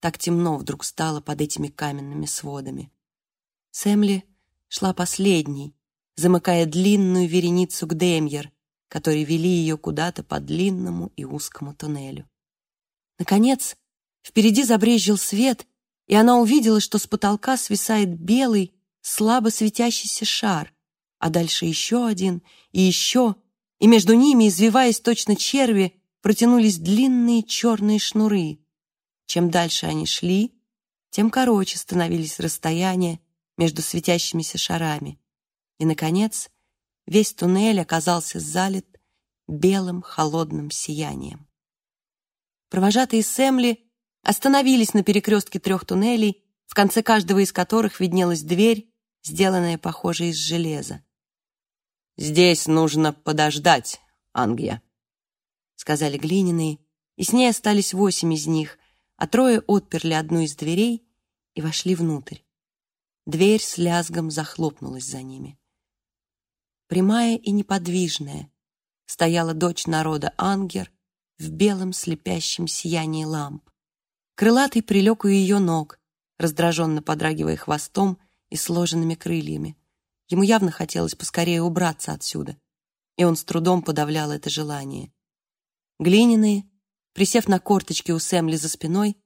Так темно вдруг стало под этими каменными сводами. Сэмли шла последней, замыкая длинную вереницу к Демьер, которые вели ее куда-то по длинному и узкому туннелю. Наконец, впереди забрезжил свет, и она увидела, что с потолка свисает белый, слабо светящийся шар, а дальше еще один и еще, и между ними, извиваясь точно черви, протянулись длинные черные шнуры. Чем дальше они шли, тем короче становились расстояния между светящимися шарами. И, наконец, весь туннель оказался залит белым холодным сиянием. Провожатые Сэмли остановились на перекрестке трех туннелей, в конце каждого из которых виднелась дверь, сделанная, похоже, из железа. «Здесь нужно подождать, Ангия», сказали глиняные, и с ней остались восемь из них, а трое отперли одну из дверей и вошли внутрь. Дверь с лязгом захлопнулась за ними. Прямая и неподвижная стояла дочь народа Ангер в белом слепящем сиянии ламп. Крылатый прилег у ее ног, раздраженно подрагивая хвостом и сложенными крыльями. Ему явно хотелось поскорее убраться отсюда, и он с трудом подавлял это желание. Глиняные, присев на корточки у Сэмли за спиной,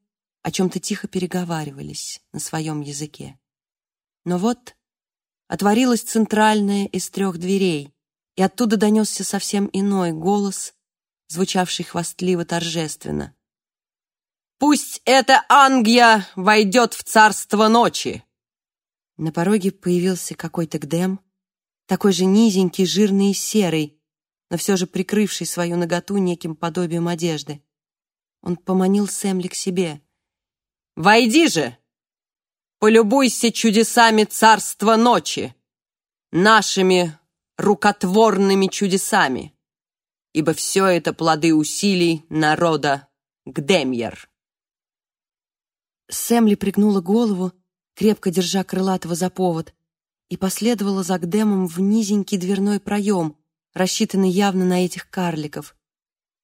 о чем-то тихо переговаривались на своем языке. Но вот отворилась центральная из трех дверей, и оттуда донесся совсем иной голос, звучавший хвастливо торжественно. «Пусть эта Ангия войдет в царство ночи!» На пороге появился какой-то гдем, такой же низенький, жирный и серый, но все же прикрывший свою наготу неким подобием одежды. Он поманил Сэмли к себе. «Войди же! Полюбуйся чудесами царства ночи, нашими рукотворными чудесами, ибо все это плоды усилий народа Гдемьер». Сэмли пригнула голову, крепко держа крылатого за повод, и последовала за Гдемом в низенький дверной проем, рассчитанный явно на этих карликов.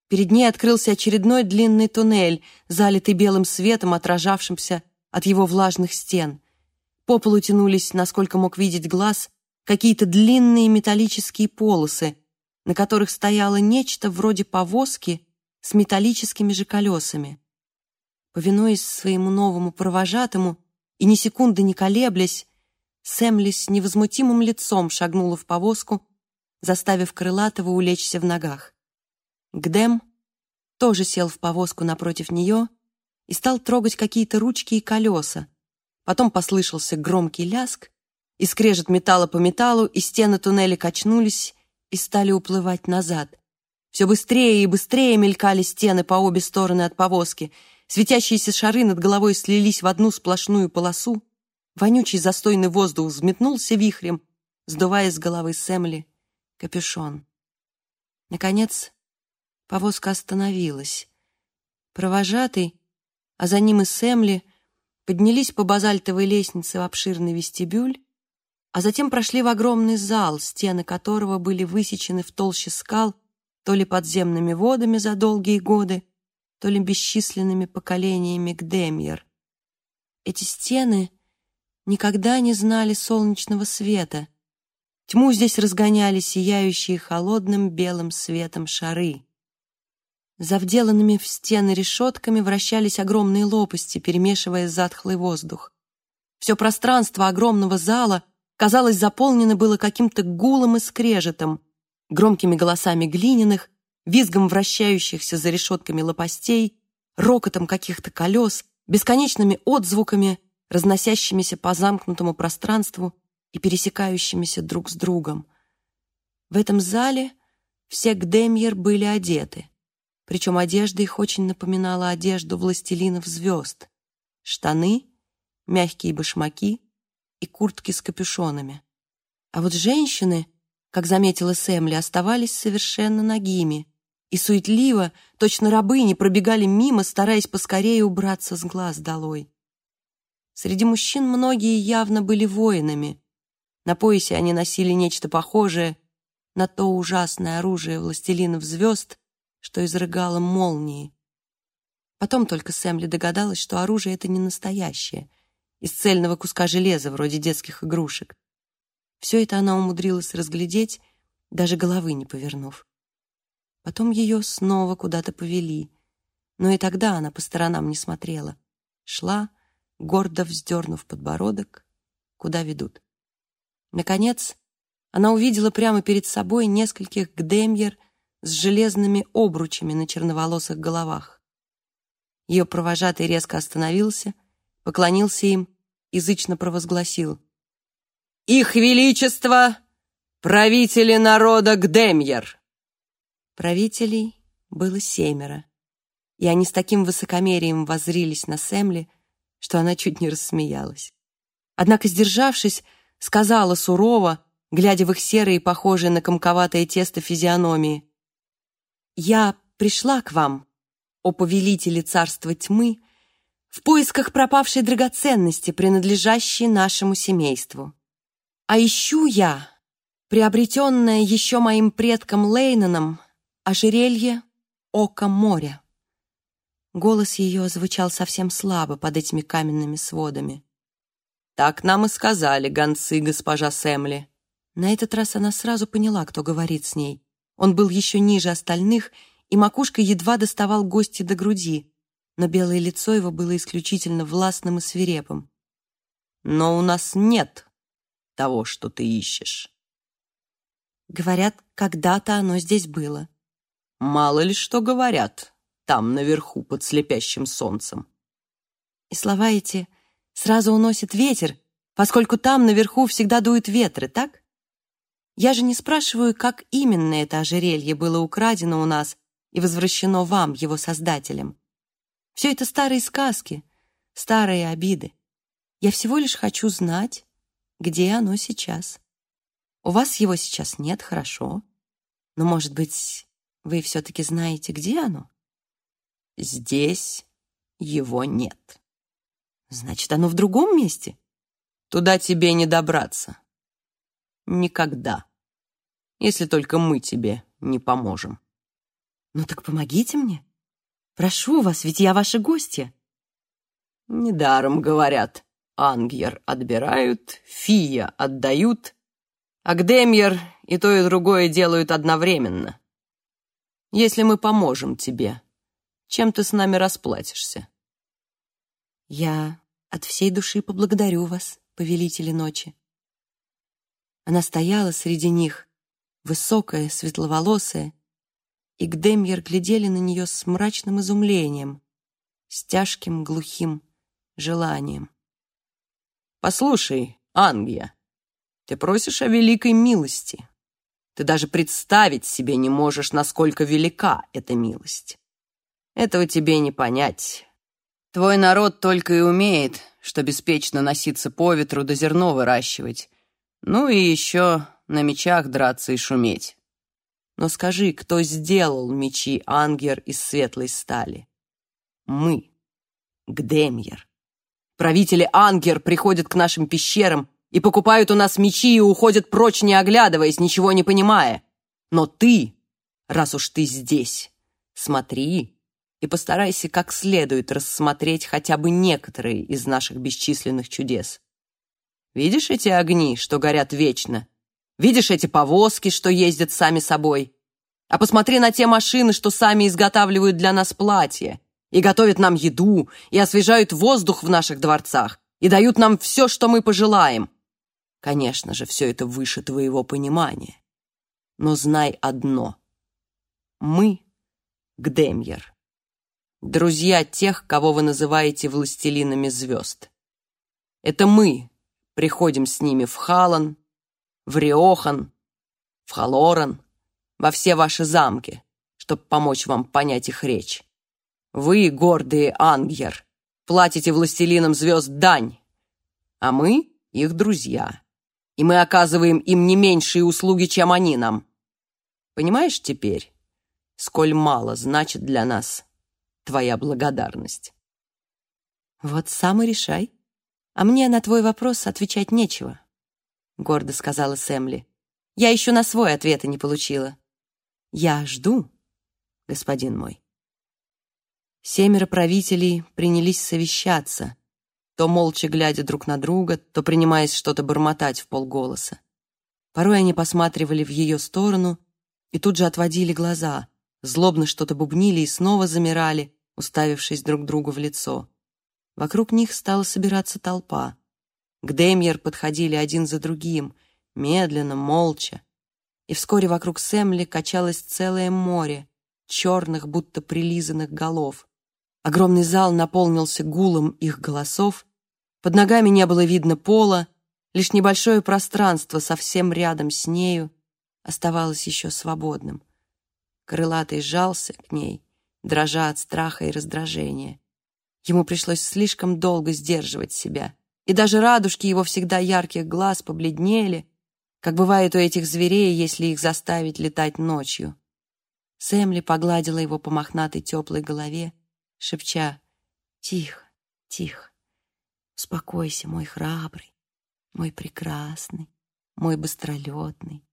Перед ней открылся очередной длинный туннель, залитый белым светом, отражавшимся от его влажных стен. По полу тянулись, насколько мог видеть глаз, какие-то длинные металлические полосы, на которых стояло нечто вроде повозки с металлическими же колесами. Повинуясь своему новому провожатому и ни секунды не колеблясь, Сэмли с невозмутимым лицом шагнула в повозку заставив Крылатого улечься в ногах. Гдем тоже сел в повозку напротив нее и стал трогать какие-то ручки и колеса. Потом послышался громкий ляск, и скрежет металла по металлу, и стены туннеля качнулись и стали уплывать назад. Все быстрее и быстрее мелькали стены по обе стороны от повозки. Светящиеся шары над головой слились в одну сплошную полосу. Вонючий застойный воздух взметнулся вихрем, сдувая с головы Сэмли капюшон. Наконец, повозка остановилась. Провожатый, а за ним и Сэмли, поднялись по базальтовой лестнице в обширный вестибюль, а затем прошли в огромный зал, стены которого были высечены в толще скал то ли подземными водами за долгие годы, то ли бесчисленными поколениями Гдемьер. Эти стены никогда не знали солнечного света — Тьму здесь разгоняли сияющие холодным белым светом шары. За вделанными в стены решетками вращались огромные лопасти, перемешивая затхлый воздух. Все пространство огромного зала, казалось, заполнено было каким-то гулом и скрежетом, громкими голосами глиняных, визгом вращающихся за решетками лопастей, рокотом каких-то колес, бесконечными отзвуками, разносящимися по замкнутому пространству и пересекающимися друг с другом. В этом зале все Гдемьер были одеты, причем одежда их очень напоминала одежду властелинов звезд. Штаны, мягкие башмаки и куртки с капюшонами. А вот женщины, как заметила Сэмли, оставались совершенно нагими и суетливо, точно рабыни, пробегали мимо, стараясь поскорее убраться с глаз долой. Среди мужчин многие явно были воинами, на поясе они носили нечто похожее на то ужасное оружие властелинов звезд, что изрыгало молнии. Потом только Сэмли догадалась, что оружие это не настоящее, из цельного куска железа, вроде детских игрушек. Все это она умудрилась разглядеть, даже головы не повернув. Потом ее снова куда-то повели, но и тогда она по сторонам не смотрела. Шла, гордо вздернув подбородок, куда ведут. Наконец, она увидела прямо перед собой нескольких гдемьер с железными обручами на черноволосых головах. Ее провожатый резко остановился, поклонился им, язычно провозгласил. «Их Величество — правители народа Гдемьер!» Правителей было семеро, и они с таким высокомерием воззрились на Сэмли, что она чуть не рассмеялась. Однако, сдержавшись, сказала сурово, глядя в их серые, похожие на комковатое тесто физиономии. «Я пришла к вам, о повелители царства тьмы, в поисках пропавшей драгоценности, принадлежащей нашему семейству. А ищу я, приобретенное еще моим предком Лейноном, ожерелье Ока моря. Голос ее звучал совсем слабо под этими каменными сводами. «Так нам и сказали гонцы, госпожа Сэмли». На этот раз она сразу поняла, кто говорит с ней. Он был еще ниже остальных, и макушка едва доставал гости до груди, но белое лицо его было исключительно властным и свирепым. «Но у нас нет того, что ты ищешь». Говорят, когда-то оно здесь было. Мало ли что говорят там, наверху, под слепящим солнцем. И слова эти сразу уносит ветер, поскольку там, наверху, всегда дуют ветры, так? Я же не спрашиваю, как именно это ожерелье было украдено у нас и возвращено вам, его создателям. Все это старые сказки, старые обиды. Я всего лишь хочу знать, где оно сейчас. У вас его сейчас нет, хорошо. Но, может быть, вы все-таки знаете, где оно? Здесь его нет. Значит, оно в другом месте? Туда тебе не добраться. Никогда. Если только мы тебе не поможем. Ну так помогите мне. Прошу вас, ведь я ваши гости. Недаром говорят. Ангер отбирают, Фия отдают, а и то, и другое делают одновременно. Если мы поможем тебе, чем ты с нами расплатишься?» «Я от всей души поблагодарю вас, повелители ночи». Она стояла среди них, высокая, светловолосая, и Гдемьер глядели на нее с мрачным изумлением, с тяжким глухим желанием. «Послушай, Ангия, ты просишь о великой милости. Ты даже представить себе не можешь, насколько велика эта милость. Этого тебе не понять. Твой народ только и умеет, что беспечно носиться по ветру да зерно выращивать. Ну и еще на мечах драться и шуметь. Но скажи, кто сделал мечи Ангер из светлой стали? Мы. Гдемьер. Правители Ангер приходят к нашим пещерам и покупают у нас мечи и уходят прочь, не оглядываясь, ничего не понимая. Но ты, раз уж ты здесь, смотри и постарайся как следует рассмотреть хотя бы некоторые из наших бесчисленных чудес. Видишь эти огни, что горят вечно? Видишь эти повозки, что ездят сами собой? А посмотри на те машины, что сами изготавливают для нас платья, и готовят нам еду, и освежают воздух в наших дворцах, и дают нам все, что мы пожелаем. Конечно же, все это выше твоего понимания. Но знай одно. Мы — Гдемьер друзья тех, кого вы называете властелинами звезд. Это мы приходим с ними в Халан, в Риохан, в Халоран, во все ваши замки, чтобы помочь вам понять их речь. Вы, гордые Ангер, платите властелинам звезд дань, а мы — их друзья, и мы оказываем им не меньшие услуги, чем они нам. Понимаешь теперь, сколь мало значит для нас твоя благодарность. Вот сам и решай. А мне на твой вопрос отвечать нечего, гордо сказала Сэмли. Я еще на свой ответ и не получила. Я жду, господин мой. Семеро правителей принялись совещаться, то молча глядя друг на друга, то принимаясь что-то бормотать в полголоса. Порой они посматривали в ее сторону и тут же отводили глаза, злобно что-то бубнили и снова замирали, уставившись друг другу в лицо. Вокруг них стала собираться толпа. К Демьер подходили один за другим, медленно, молча. И вскоре вокруг Сэмли качалось целое море черных, будто прилизанных голов. Огромный зал наполнился гулом их голосов. Под ногами не было видно пола, лишь небольшое пространство совсем рядом с нею оставалось еще свободным. Крылатый сжался к ней, дрожа от страха и раздражения. Ему пришлось слишком долго сдерживать себя, и даже радужки его всегда ярких глаз побледнели, как бывает у этих зверей, если их заставить летать ночью. Сэмли погладила его по мохнатой теплой голове, шепча «Тихо, Тихо. Успокойся, мой храбрый, мой прекрасный, мой быстролетный.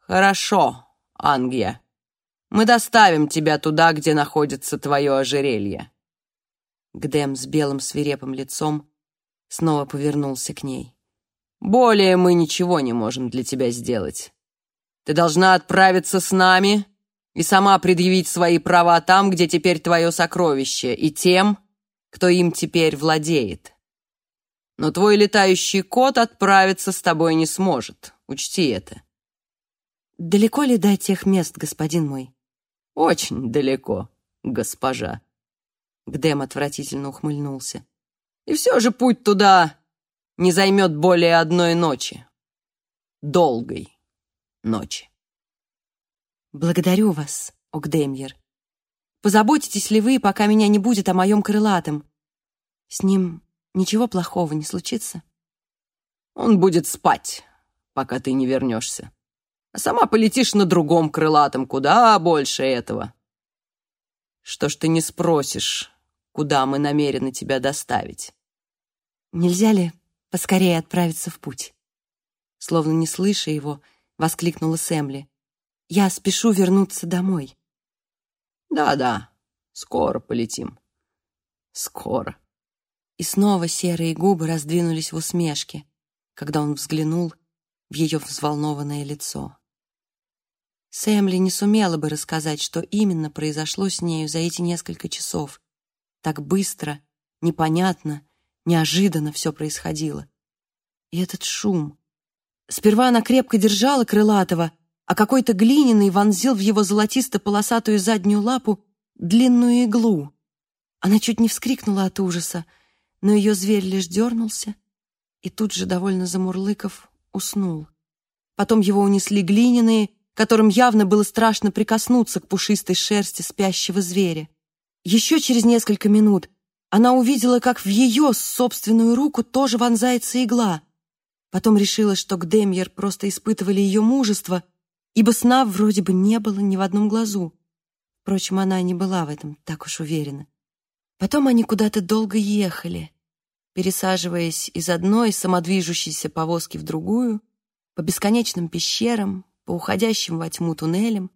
Хорошо, Ангия. Мы доставим тебя туда, где находится твое ожерелье. Гдем с белым свирепым лицом снова повернулся к ней. Более мы ничего не можем для тебя сделать. Ты должна отправиться с нами и сама предъявить свои права там, где теперь твое сокровище, и тем, кто им теперь владеет. Но твой летающий кот отправиться с тобой не сможет. Учти это. Далеко ли до тех мест, господин мой? Очень далеко, госпожа. Гдем отвратительно ухмыльнулся. И все же путь туда не займет более одной ночи. Долгой ночи. Благодарю вас, Огдемьер. Позаботитесь ли вы, пока меня не будет, о моем крылатом? С ним ничего плохого не случится? Он будет спать, пока ты не вернешься. А сама полетишь на другом крылатом, куда больше этого. Что ж ты не спросишь, куда мы намерены тебя доставить? Нельзя ли поскорее отправиться в путь? Словно не слыша его, воскликнула Сэмли. Я спешу вернуться домой. Да-да, скоро полетим. Скоро. И снова серые губы раздвинулись в усмешке, когда он взглянул в ее взволнованное лицо. Сэмли не сумела бы рассказать, что именно произошло с нею за эти несколько часов. Так быстро, непонятно, неожиданно все происходило. И этот шум. Сперва она крепко держала Крылатого, а какой-то глиняный вонзил в его золотисто-полосатую заднюю лапу длинную иглу. Она чуть не вскрикнула от ужаса, но ее зверь лишь дернулся и тут же, довольно замурлыков, уснул. Потом его унесли глиняные, которым явно было страшно прикоснуться к пушистой шерсти спящего зверя. Еще через несколько минут она увидела, как в ее собственную руку тоже вонзается игла. Потом решила, что Гдемьер просто испытывали ее мужество — ибо сна вроде бы не было ни в одном глазу. Впрочем, она не была в этом так уж уверена. Потом они куда-то долго ехали, пересаживаясь из одной самодвижущейся повозки в другую, по бесконечным пещерам, по уходящим во тьму туннелям,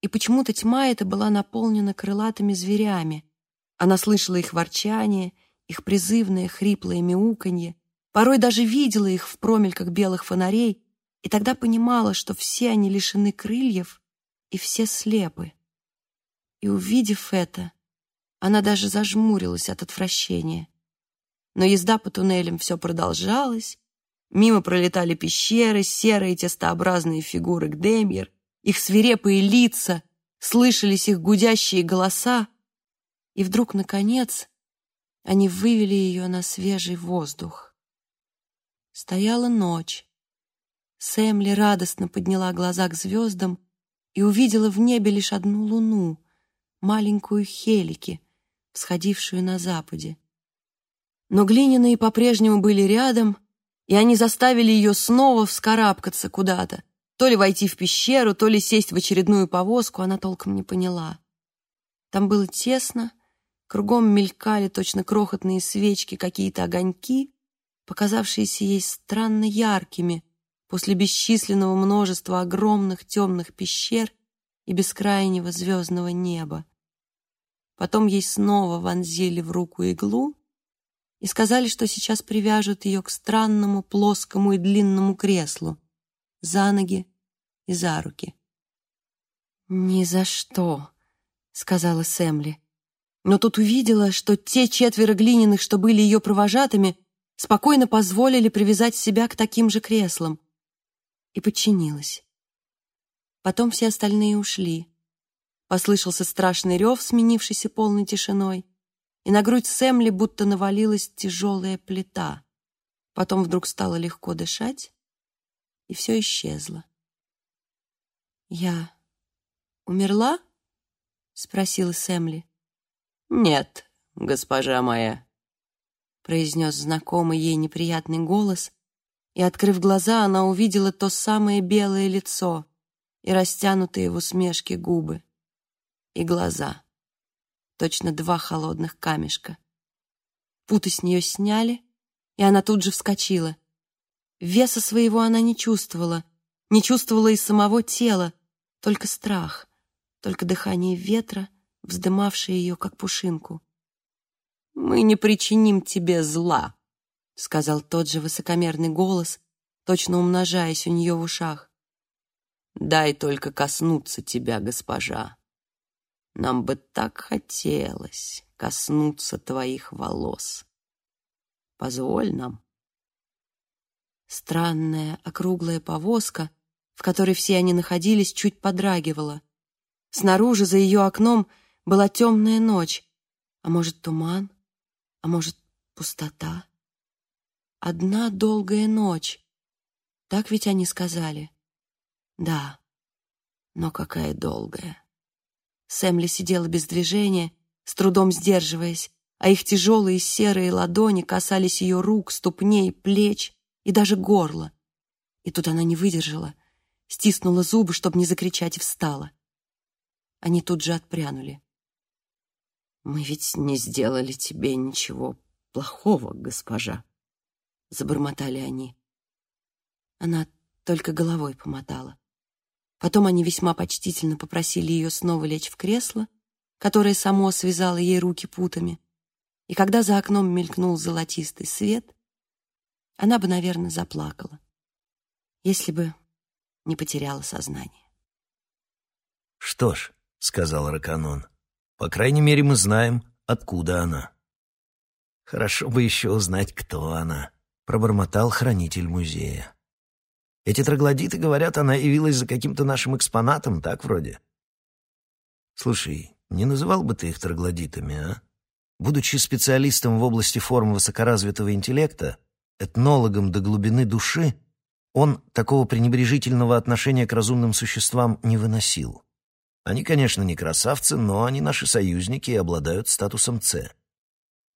и почему-то тьма эта была наполнена крылатыми зверями. Она слышала их ворчание, их призывное хриплое мяуканье, порой даже видела их в промельках белых фонарей, и тогда понимала, что все они лишены крыльев и все слепы. И, увидев это, она даже зажмурилась от отвращения. Но езда по туннелям все продолжалась, мимо пролетали пещеры, серые тестообразные фигуры Гдемьер, их свирепые лица, слышались их гудящие голоса, и вдруг, наконец, они вывели ее на свежий воздух. Стояла ночь, Сэмли радостно подняла глаза к звездам и увидела в небе лишь одну луну, маленькую Хелики, всходившую на западе. Но глиняные по-прежнему были рядом, и они заставили ее снова вскарабкаться куда-то, то ли войти в пещеру, то ли сесть в очередную повозку, она толком не поняла. Там было тесно, кругом мелькали точно крохотные свечки, какие-то огоньки, показавшиеся ей странно яркими, после бесчисленного множества огромных темных пещер и бескрайнего звездного неба. Потом ей снова вонзили в руку иглу и сказали, что сейчас привяжут ее к странному плоскому и длинному креслу за ноги и за руки. «Ни за что», — сказала Сэмли. Но тут увидела, что те четверо глиняных, что были ее провожатыми, спокойно позволили привязать себя к таким же креслам и подчинилась. Потом все остальные ушли. Послышался страшный рев, сменившийся полной тишиной, и на грудь Сэмли будто навалилась тяжелая плита. Потом вдруг стало легко дышать, и все исчезло. «Я умерла?» — спросила Сэмли. «Нет, госпожа моя», — произнес знакомый ей неприятный голос, и, открыв глаза, она увидела то самое белое лицо и растянутые в усмешке губы, и глаза, точно два холодных камешка. Путы с нее сняли, и она тут же вскочила. Веса своего она не чувствовала, не чувствовала и самого тела, только страх, только дыхание ветра, вздымавшее ее, как пушинку. «Мы не причиним тебе зла», — сказал тот же высокомерный голос, точно умножаясь у нее в ушах. «Дай только коснуться тебя, госпожа. Нам бы так хотелось коснуться твоих волос. Позволь нам». Странная округлая повозка, в которой все они находились, чуть подрагивала. Снаружи, за ее окном, была темная ночь, а может, туман, а может, пустота. Одна долгая ночь. Так ведь они сказали. Да, но какая долгая. Сэмли сидела без движения, с трудом сдерживаясь, а их тяжелые серые ладони касались ее рук, ступней, плеч и даже горла. И тут она не выдержала, стиснула зубы, чтобы не закричать, встала. Они тут же отпрянули. «Мы ведь не сделали тебе ничего плохого, госпожа», — забормотали они. Она только головой помотала. Потом они весьма почтительно попросили ее снова лечь в кресло, которое само связало ей руки путами. И когда за окном мелькнул золотистый свет, она бы, наверное, заплакала, если бы не потеряла сознание. «Что ж», — сказал Раканон, — «по крайней мере мы знаем, откуда она». «Хорошо бы еще узнать, кто она», — пробормотал хранитель музея. «Эти троглодиты, говорят, она явилась за каким-то нашим экспонатом, так вроде». «Слушай, не называл бы ты их троглодитами, а? Будучи специалистом в области форм высокоразвитого интеллекта, этнологом до глубины души, он такого пренебрежительного отношения к разумным существам не выносил. Они, конечно, не красавцы, но они наши союзники и обладают статусом «С».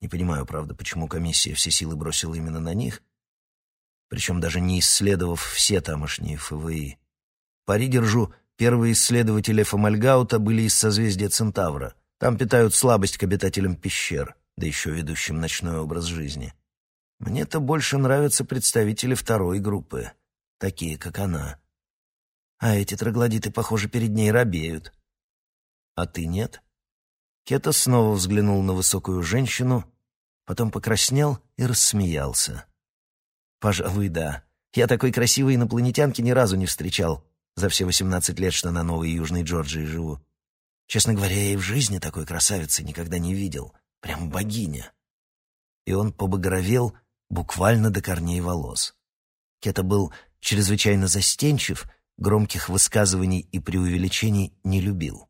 Не понимаю, правда, почему комиссия все силы бросила именно на них, причем даже не исследовав все тамошние ФВИ. Пари держу, первые исследователи Фомальгаута были из созвездия Центавра. Там питают слабость к обитателям пещер, да еще ведущим ночной образ жизни. Мне-то больше нравятся представители второй группы, такие, как она. А эти троглодиты, похоже, перед ней робеют. А ты нет? Кета снова взглянул на высокую женщину, потом покраснел и рассмеялся. Пожалуй, да. Я такой красивой инопланетянки ни разу не встречал за все восемнадцать лет, что на Новой Южной Джорджии живу. Честно говоря, я и в жизни такой красавицы никогда не видел. Прям богиня. И он побагровел, буквально до корней волос. Кета был чрезвычайно застенчив, громких высказываний и преувеличений не любил.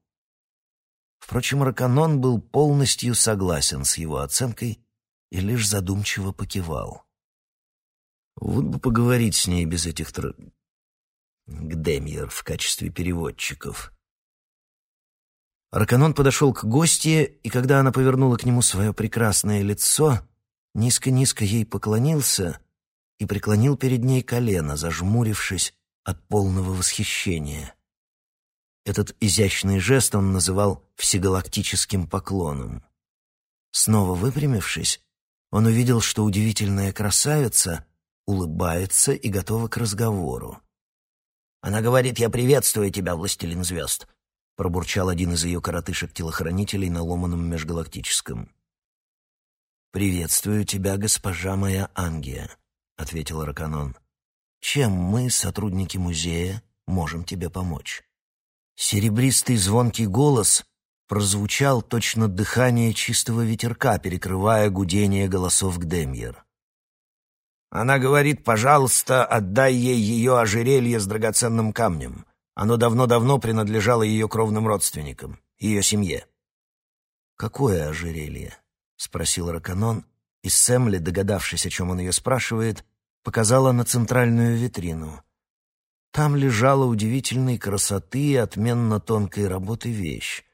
Впрочем, Раканон был полностью согласен с его оценкой и лишь задумчиво покивал. Вот бы поговорить с ней без этих тр... Гдемьер в качестве переводчиков. Раканон подошел к гостье, и когда она повернула к нему свое прекрасное лицо, низко-низко ей поклонился и преклонил перед ней колено, зажмурившись от полного восхищения. Этот изящный жест он называл всегалактическим поклоном. Снова выпрямившись, он увидел, что удивительная красавица улыбается и готова к разговору. «Она говорит, я приветствую тебя, властелин звезд», — пробурчал один из ее коротышек-телохранителей на ломаном межгалактическом. «Приветствую тебя, госпожа моя Ангия», — ответил Раканон. «Чем мы, сотрудники музея, можем тебе помочь?» Серебристый звонкий голос прозвучал точно дыхание чистого ветерка, перекрывая гудение голосов Гдемьер. «Она говорит, пожалуйста, отдай ей ее ожерелье с драгоценным камнем. Оно давно-давно принадлежало ее кровным родственникам, ее семье». «Какое ожерелье?» — спросил Раканон, и Сэмли, догадавшись, о чем он ее спрашивает, показала на центральную витрину. Там лежала удивительной красоты и отменно тонкой работы вещь.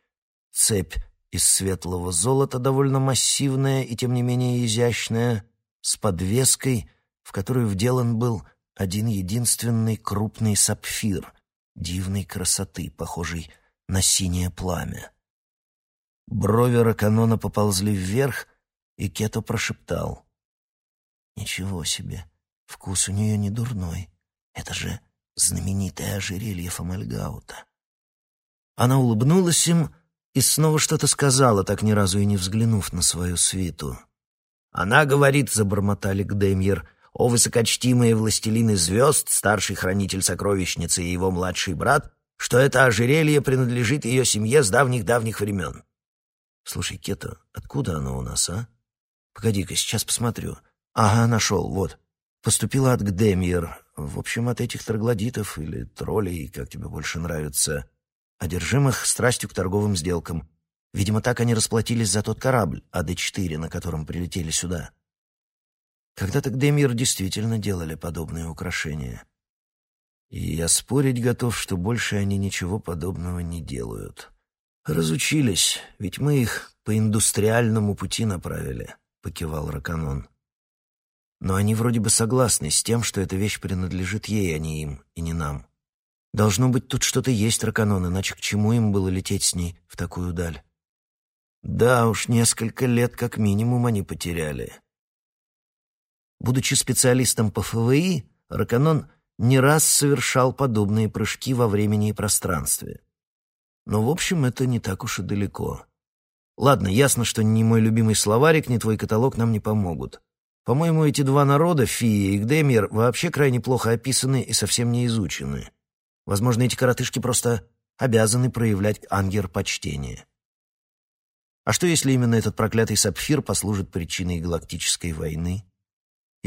Цепь из светлого золота, довольно массивная и, тем не менее, изящная, с подвеской, в которую вделан был один единственный крупный сапфир дивной красоты, похожий на синее пламя. Брови Раканона поползли вверх, и Кето прошептал. «Ничего себе, вкус у нее не дурной. Это же знаменитое ожерелье Фомальгаута». Она улыбнулась им и снова что-то сказала, так ни разу и не взглянув на свою свиту. «Она говорит», — забормотали Гдемьер, — «о высокочтимые властелины звезд, старший хранитель сокровищницы и его младший брат, что это ожерелье принадлежит ее семье с давних-давних времен». «Слушай, Кето, откуда оно у нас, а? Погоди-ка, сейчас посмотрю. Ага, нашел, вот. Поступила от Гдемьер, в общем, от этих троглодитов или троллей, как тебе больше нравится, одержимых страстью к торговым сделкам. Видимо, так они расплатились за тот корабль, АД-4, на котором прилетели сюда. Когда-то Гдемир действительно делали подобные украшения. И я спорить готов, что больше они ничего подобного не делают. Разучились, ведь мы их по индустриальному пути направили, — покивал Раканон. Но они вроде бы согласны с тем, что эта вещь принадлежит ей, а не им, и не нам. Должно быть, тут что-то есть, Раканон, иначе к чему им было лететь с ней в такую даль? Да уж, несколько лет как минимум они потеряли. Будучи специалистом по ФВИ, Раканон не раз совершал подобные прыжки во времени и пространстве. Но, в общем, это не так уж и далеко. Ладно, ясно, что ни мой любимый словарик, ни твой каталог нам не помогут. По-моему, эти два народа, Фия и Гдемир, вообще крайне плохо описаны и совсем не изучены. Возможно, эти коротышки просто обязаны проявлять ангер почтение. А что, если именно этот проклятый сапфир послужит причиной галактической войны?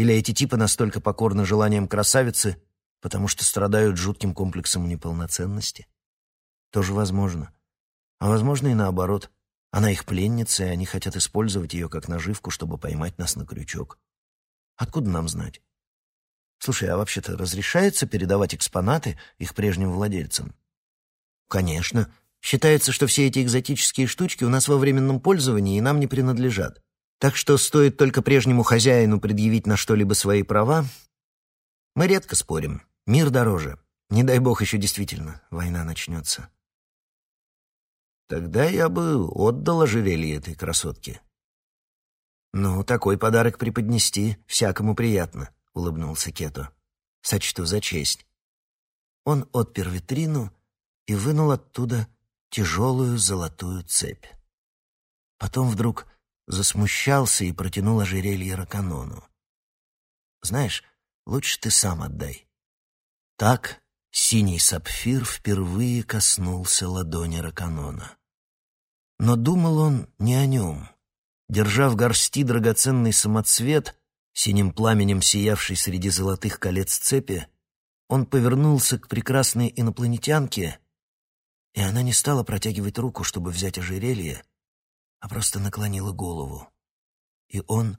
Или эти типы настолько покорны желаниям красавицы, потому что страдают жутким комплексом неполноценности? Тоже возможно. А возможно и наоборот. Она их пленница, и они хотят использовать ее как наживку, чтобы поймать нас на крючок. Откуда нам знать? Слушай, а вообще-то разрешается передавать экспонаты их прежним владельцам? Конечно. Считается, что все эти экзотические штучки у нас во временном пользовании и нам не принадлежат. Так что стоит только прежнему хозяину предъявить на что-либо свои права. Мы редко спорим. Мир дороже. Не дай бог еще действительно война начнется. Тогда я бы отдал ожерелье этой красотке. Ну, такой подарок преподнести всякому приятно, улыбнулся Кето. Сочту за честь. Он отпер витрину и вынул оттуда тяжелую золотую цепь. Потом вдруг засмущался и протянул ожерелье Раканону. «Знаешь, лучше ты сам отдай». Так синий сапфир впервые коснулся ладони Раканона. Но думал он не о нем. Держа в горсти драгоценный самоцвет, синим пламенем сиявший среди золотых колец цепи, он повернулся к прекрасной инопланетянке и она не стала протягивать руку, чтобы взять ожерелье, а просто наклонила голову. И он,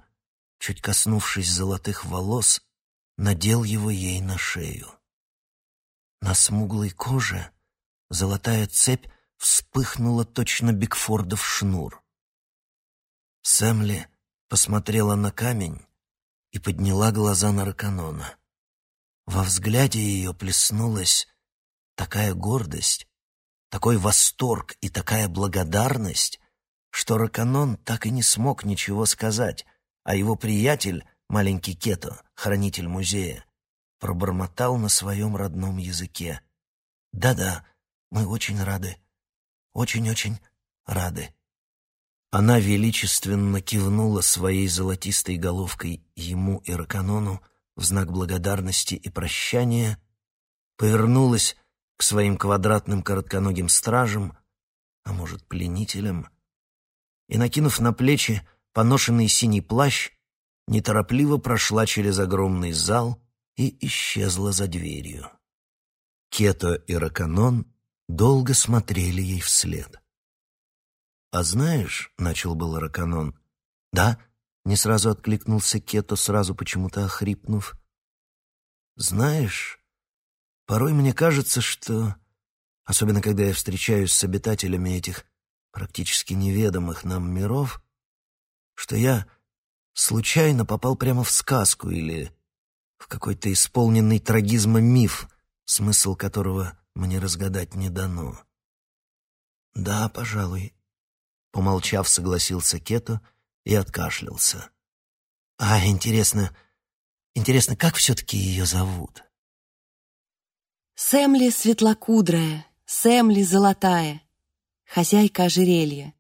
чуть коснувшись золотых волос, надел его ей на шею. На смуглой коже золотая цепь вспыхнула точно Бигфордов шнур. Сэмли посмотрела на камень и подняла глаза на Раканона. Во взгляде ее плеснулась такая гордость, такой восторг и такая благодарность, что Раканон так и не смог ничего сказать, а его приятель, маленький Кето, хранитель музея, пробормотал на своем родном языке. «Да-да, мы очень рады, очень-очень рады». Она величественно кивнула своей золотистой головкой ему и Раканону в знак благодарности и прощания, повернулась к своим квадратным коротконогим стражам, а может, пленителям, и, накинув на плечи поношенный синий плащ, неторопливо прошла через огромный зал и исчезла за дверью. Кето и Раканон долго смотрели ей вслед. «А знаешь», — начал был Раканон, — «да?» — не сразу откликнулся Кето, сразу почему-то охрипнув. «Знаешь, Порой мне кажется, что, особенно когда я встречаюсь с обитателями этих практически неведомых нам миров, что я случайно попал прямо в сказку или в какой-то исполненный трагизма миф, смысл которого мне разгадать не дано. «Да, пожалуй», — помолчав, согласился Кето и откашлялся. «А, интересно, интересно, как все-таки ее зовут?» Сэмли светлокудрая, Сэмли золотая, хозяйка ожерелья.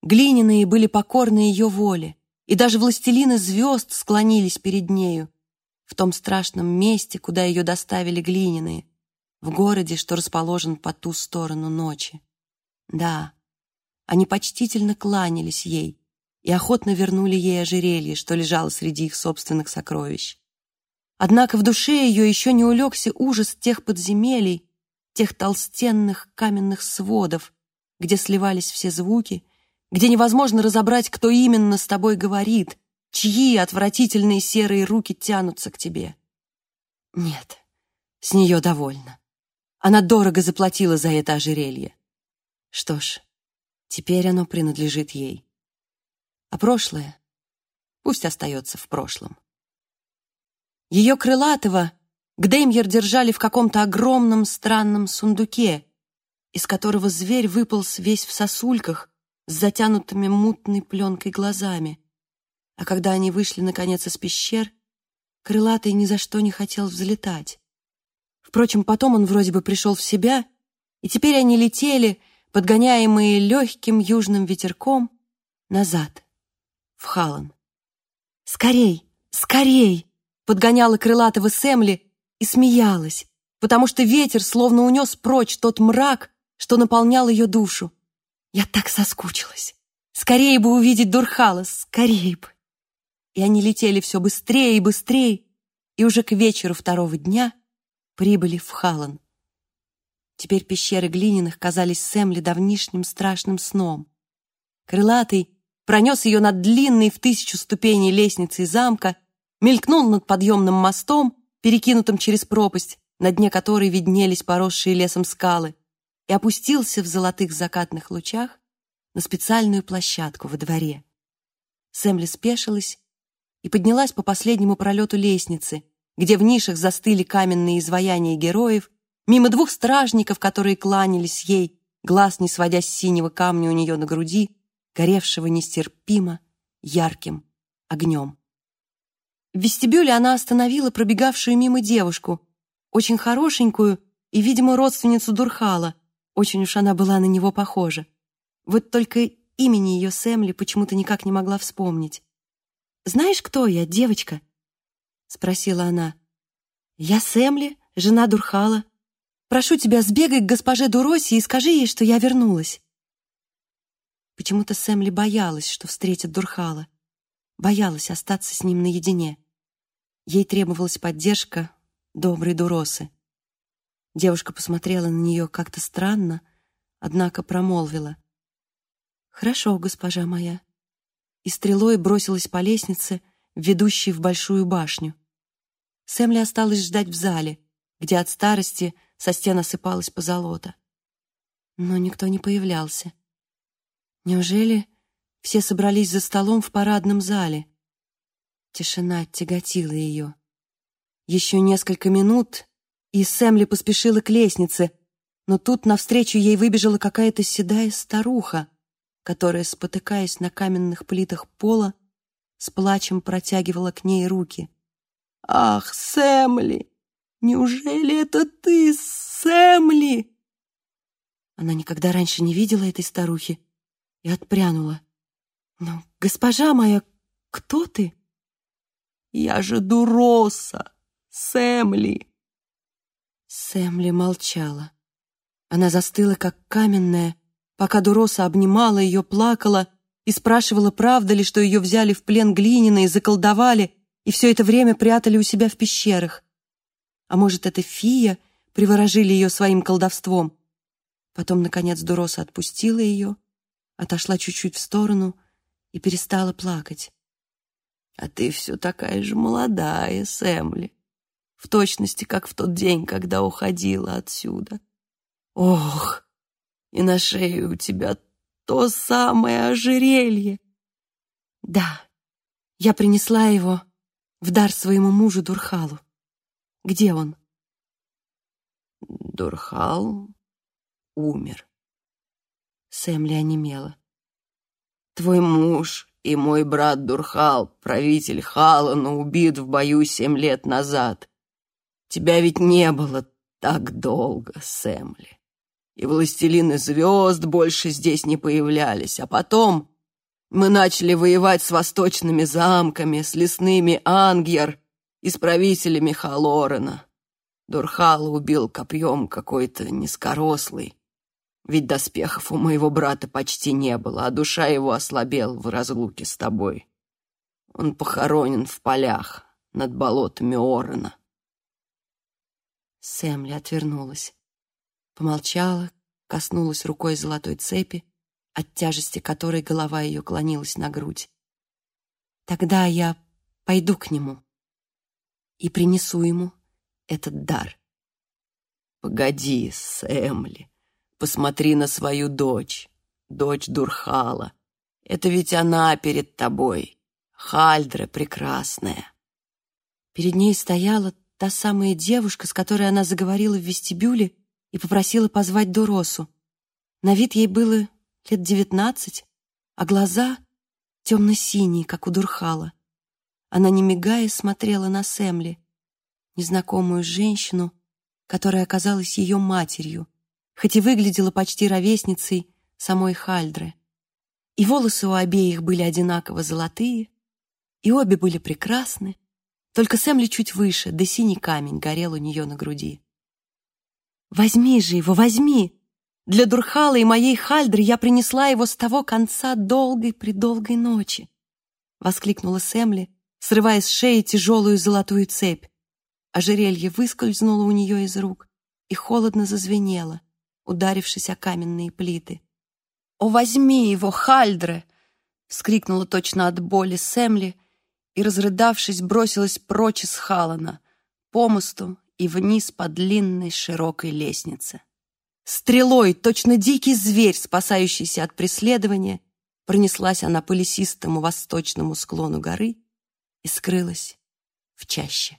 Глиняные были покорны ее воле, и даже властелины звезд склонились перед нею в том страшном месте, куда ее доставили глиняные, в городе, что расположен по ту сторону ночи. Да, они почтительно кланялись ей и охотно вернули ей ожерелье, что лежало среди их собственных сокровищ. Однако в душе ее еще не улегся ужас тех подземелий, тех толстенных каменных сводов, где сливались все звуки, где невозможно разобрать, кто именно с тобой говорит, чьи отвратительные серые руки тянутся к тебе. Нет, с нее довольно. Она дорого заплатила за это ожерелье. Что ж, теперь оно принадлежит ей. А прошлое пусть остается в прошлом. Ее крылатого Гдеймьер держали в каком-то огромном странном сундуке, из которого зверь выполз весь в сосульках с затянутыми мутной пленкой глазами. А когда они вышли, наконец, из пещер, крылатый ни за что не хотел взлетать. Впрочем, потом он вроде бы пришел в себя, и теперь они летели, подгоняемые легким южным ветерком, назад, в Халан. «Скорей! Скорей!» подгоняла крылатого Сэмли и смеялась, потому что ветер словно унес прочь тот мрак, что наполнял ее душу. Я так соскучилась. Скорее бы увидеть Дурхала, скорее бы. И они летели все быстрее и быстрее, и уже к вечеру второго дня прибыли в Халан. Теперь пещеры глиняных казались Сэмли давнишним страшным сном. Крылатый пронес ее над длинной в тысячу ступеней лестницей замка мелькнул над подъемным мостом, перекинутым через пропасть, на дне которой виднелись поросшие лесом скалы, и опустился в золотых закатных лучах на специальную площадку во дворе. Сэмли спешилась и поднялась по последнему пролету лестницы, где в нишах застыли каменные изваяния героев, мимо двух стражников, которые кланялись ей, глаз не сводя с синего камня у нее на груди, горевшего нестерпимо ярким огнем. В вестибюле она остановила пробегавшую мимо девушку, очень хорошенькую и, видимо, родственницу Дурхала. Очень уж она была на него похожа. Вот только имени ее Сэмли почему-то никак не могла вспомнить. «Знаешь, кто я, девочка?» — спросила она. «Я Сэмли, жена Дурхала. Прошу тебя, сбегай к госпоже Дуроси и скажи ей, что я вернулась». Почему-то Сэмли боялась, что встретит Дурхала. Боялась остаться с ним наедине. Ей требовалась поддержка доброй Дуросы. Девушка посмотрела на нее как-то странно, однако промолвила. «Хорошо, госпожа моя». И стрелой бросилась по лестнице, ведущей в большую башню. Сэмли осталась ждать в зале, где от старости со стен осыпалась позолота. Но никто не появлялся. Неужели все собрались за столом в парадном зале? Тишина тяготила ее. Еще несколько минут, и Сэмли поспешила к лестнице, но тут навстречу ей выбежала какая-то седая старуха, которая, спотыкаясь на каменных плитах пола, с плачем протягивала к ней руки. «Ах, Сэмли! Неужели это ты, Сэмли?» Она никогда раньше не видела этой старухи и отпрянула. «Ну, госпожа моя, кто ты?» Я же Дуроса, Сэмли!» Сэмли молчала. Она застыла, как каменная, пока Дуроса обнимала ее, плакала и спрашивала, правда ли, что ее взяли в плен глиняные, заколдовали и все это время прятали у себя в пещерах. А может, это фия приворожили ее своим колдовством? Потом, наконец, Дуроса отпустила ее, отошла чуть-чуть в сторону и перестала плакать. А ты все такая же молодая, Сэмли. В точности, как в тот день, когда уходила отсюда. Ох, и на шее у тебя то самое ожерелье. Да, я принесла его в дар своему мужу Дурхалу. Где он? Дурхал умер. Сэмли онемела. Твой муж и мой брат Дурхал, правитель Халана, убит в бою семь лет назад. Тебя ведь не было так долго, Сэмли. И властелины звезд больше здесь не появлялись. А потом мы начали воевать с восточными замками, с лесными Ангьер и с правителями Халорена. Дурхала убил копьем какой-то низкорослый. Ведь доспехов у моего брата почти не было, а душа его ослабела в разлуке с тобой. Он похоронен в полях над болотами Орена. Сэмли отвернулась. Помолчала, коснулась рукой золотой цепи, от тяжести которой голова ее клонилась на грудь. «Тогда я пойду к нему и принесу ему этот дар». «Погоди, Сэмли, посмотри на свою дочь, дочь Дурхала. Это ведь она перед тобой, Хальдра прекрасная». Перед ней стояла та самая девушка, с которой она заговорила в вестибюле и попросила позвать Дуросу. На вид ей было лет девятнадцать, а глаза темно-синие, как у Дурхала. Она, не мигая, смотрела на Сэмли, незнакомую женщину, которая оказалась ее матерью, хоть и выглядела почти ровесницей самой Хальдры. И волосы у обеих были одинаково золотые, и обе были прекрасны, только Сэмли чуть выше, да синий камень горел у нее на груди. «Возьми же его, возьми!» Для Дурхала и моей Хальдры я принесла его с того конца долгой-предолгой ночи. Воскликнула Сэмли, срывая с шеи тяжелую золотую цепь. Ожерелье выскользнуло у нее из рук и холодно зазвенело, ударившись о каменные плиты. «О, возьми его, Хальдре!» — вскрикнула точно от боли Сэмли и, разрыдавшись, бросилась прочь из Халана, по мосту и вниз по длинной широкой лестнице. Стрелой, точно дикий зверь, спасающийся от преследования, пронеслась она по лесистому восточному склону горы и скрылась в чаще.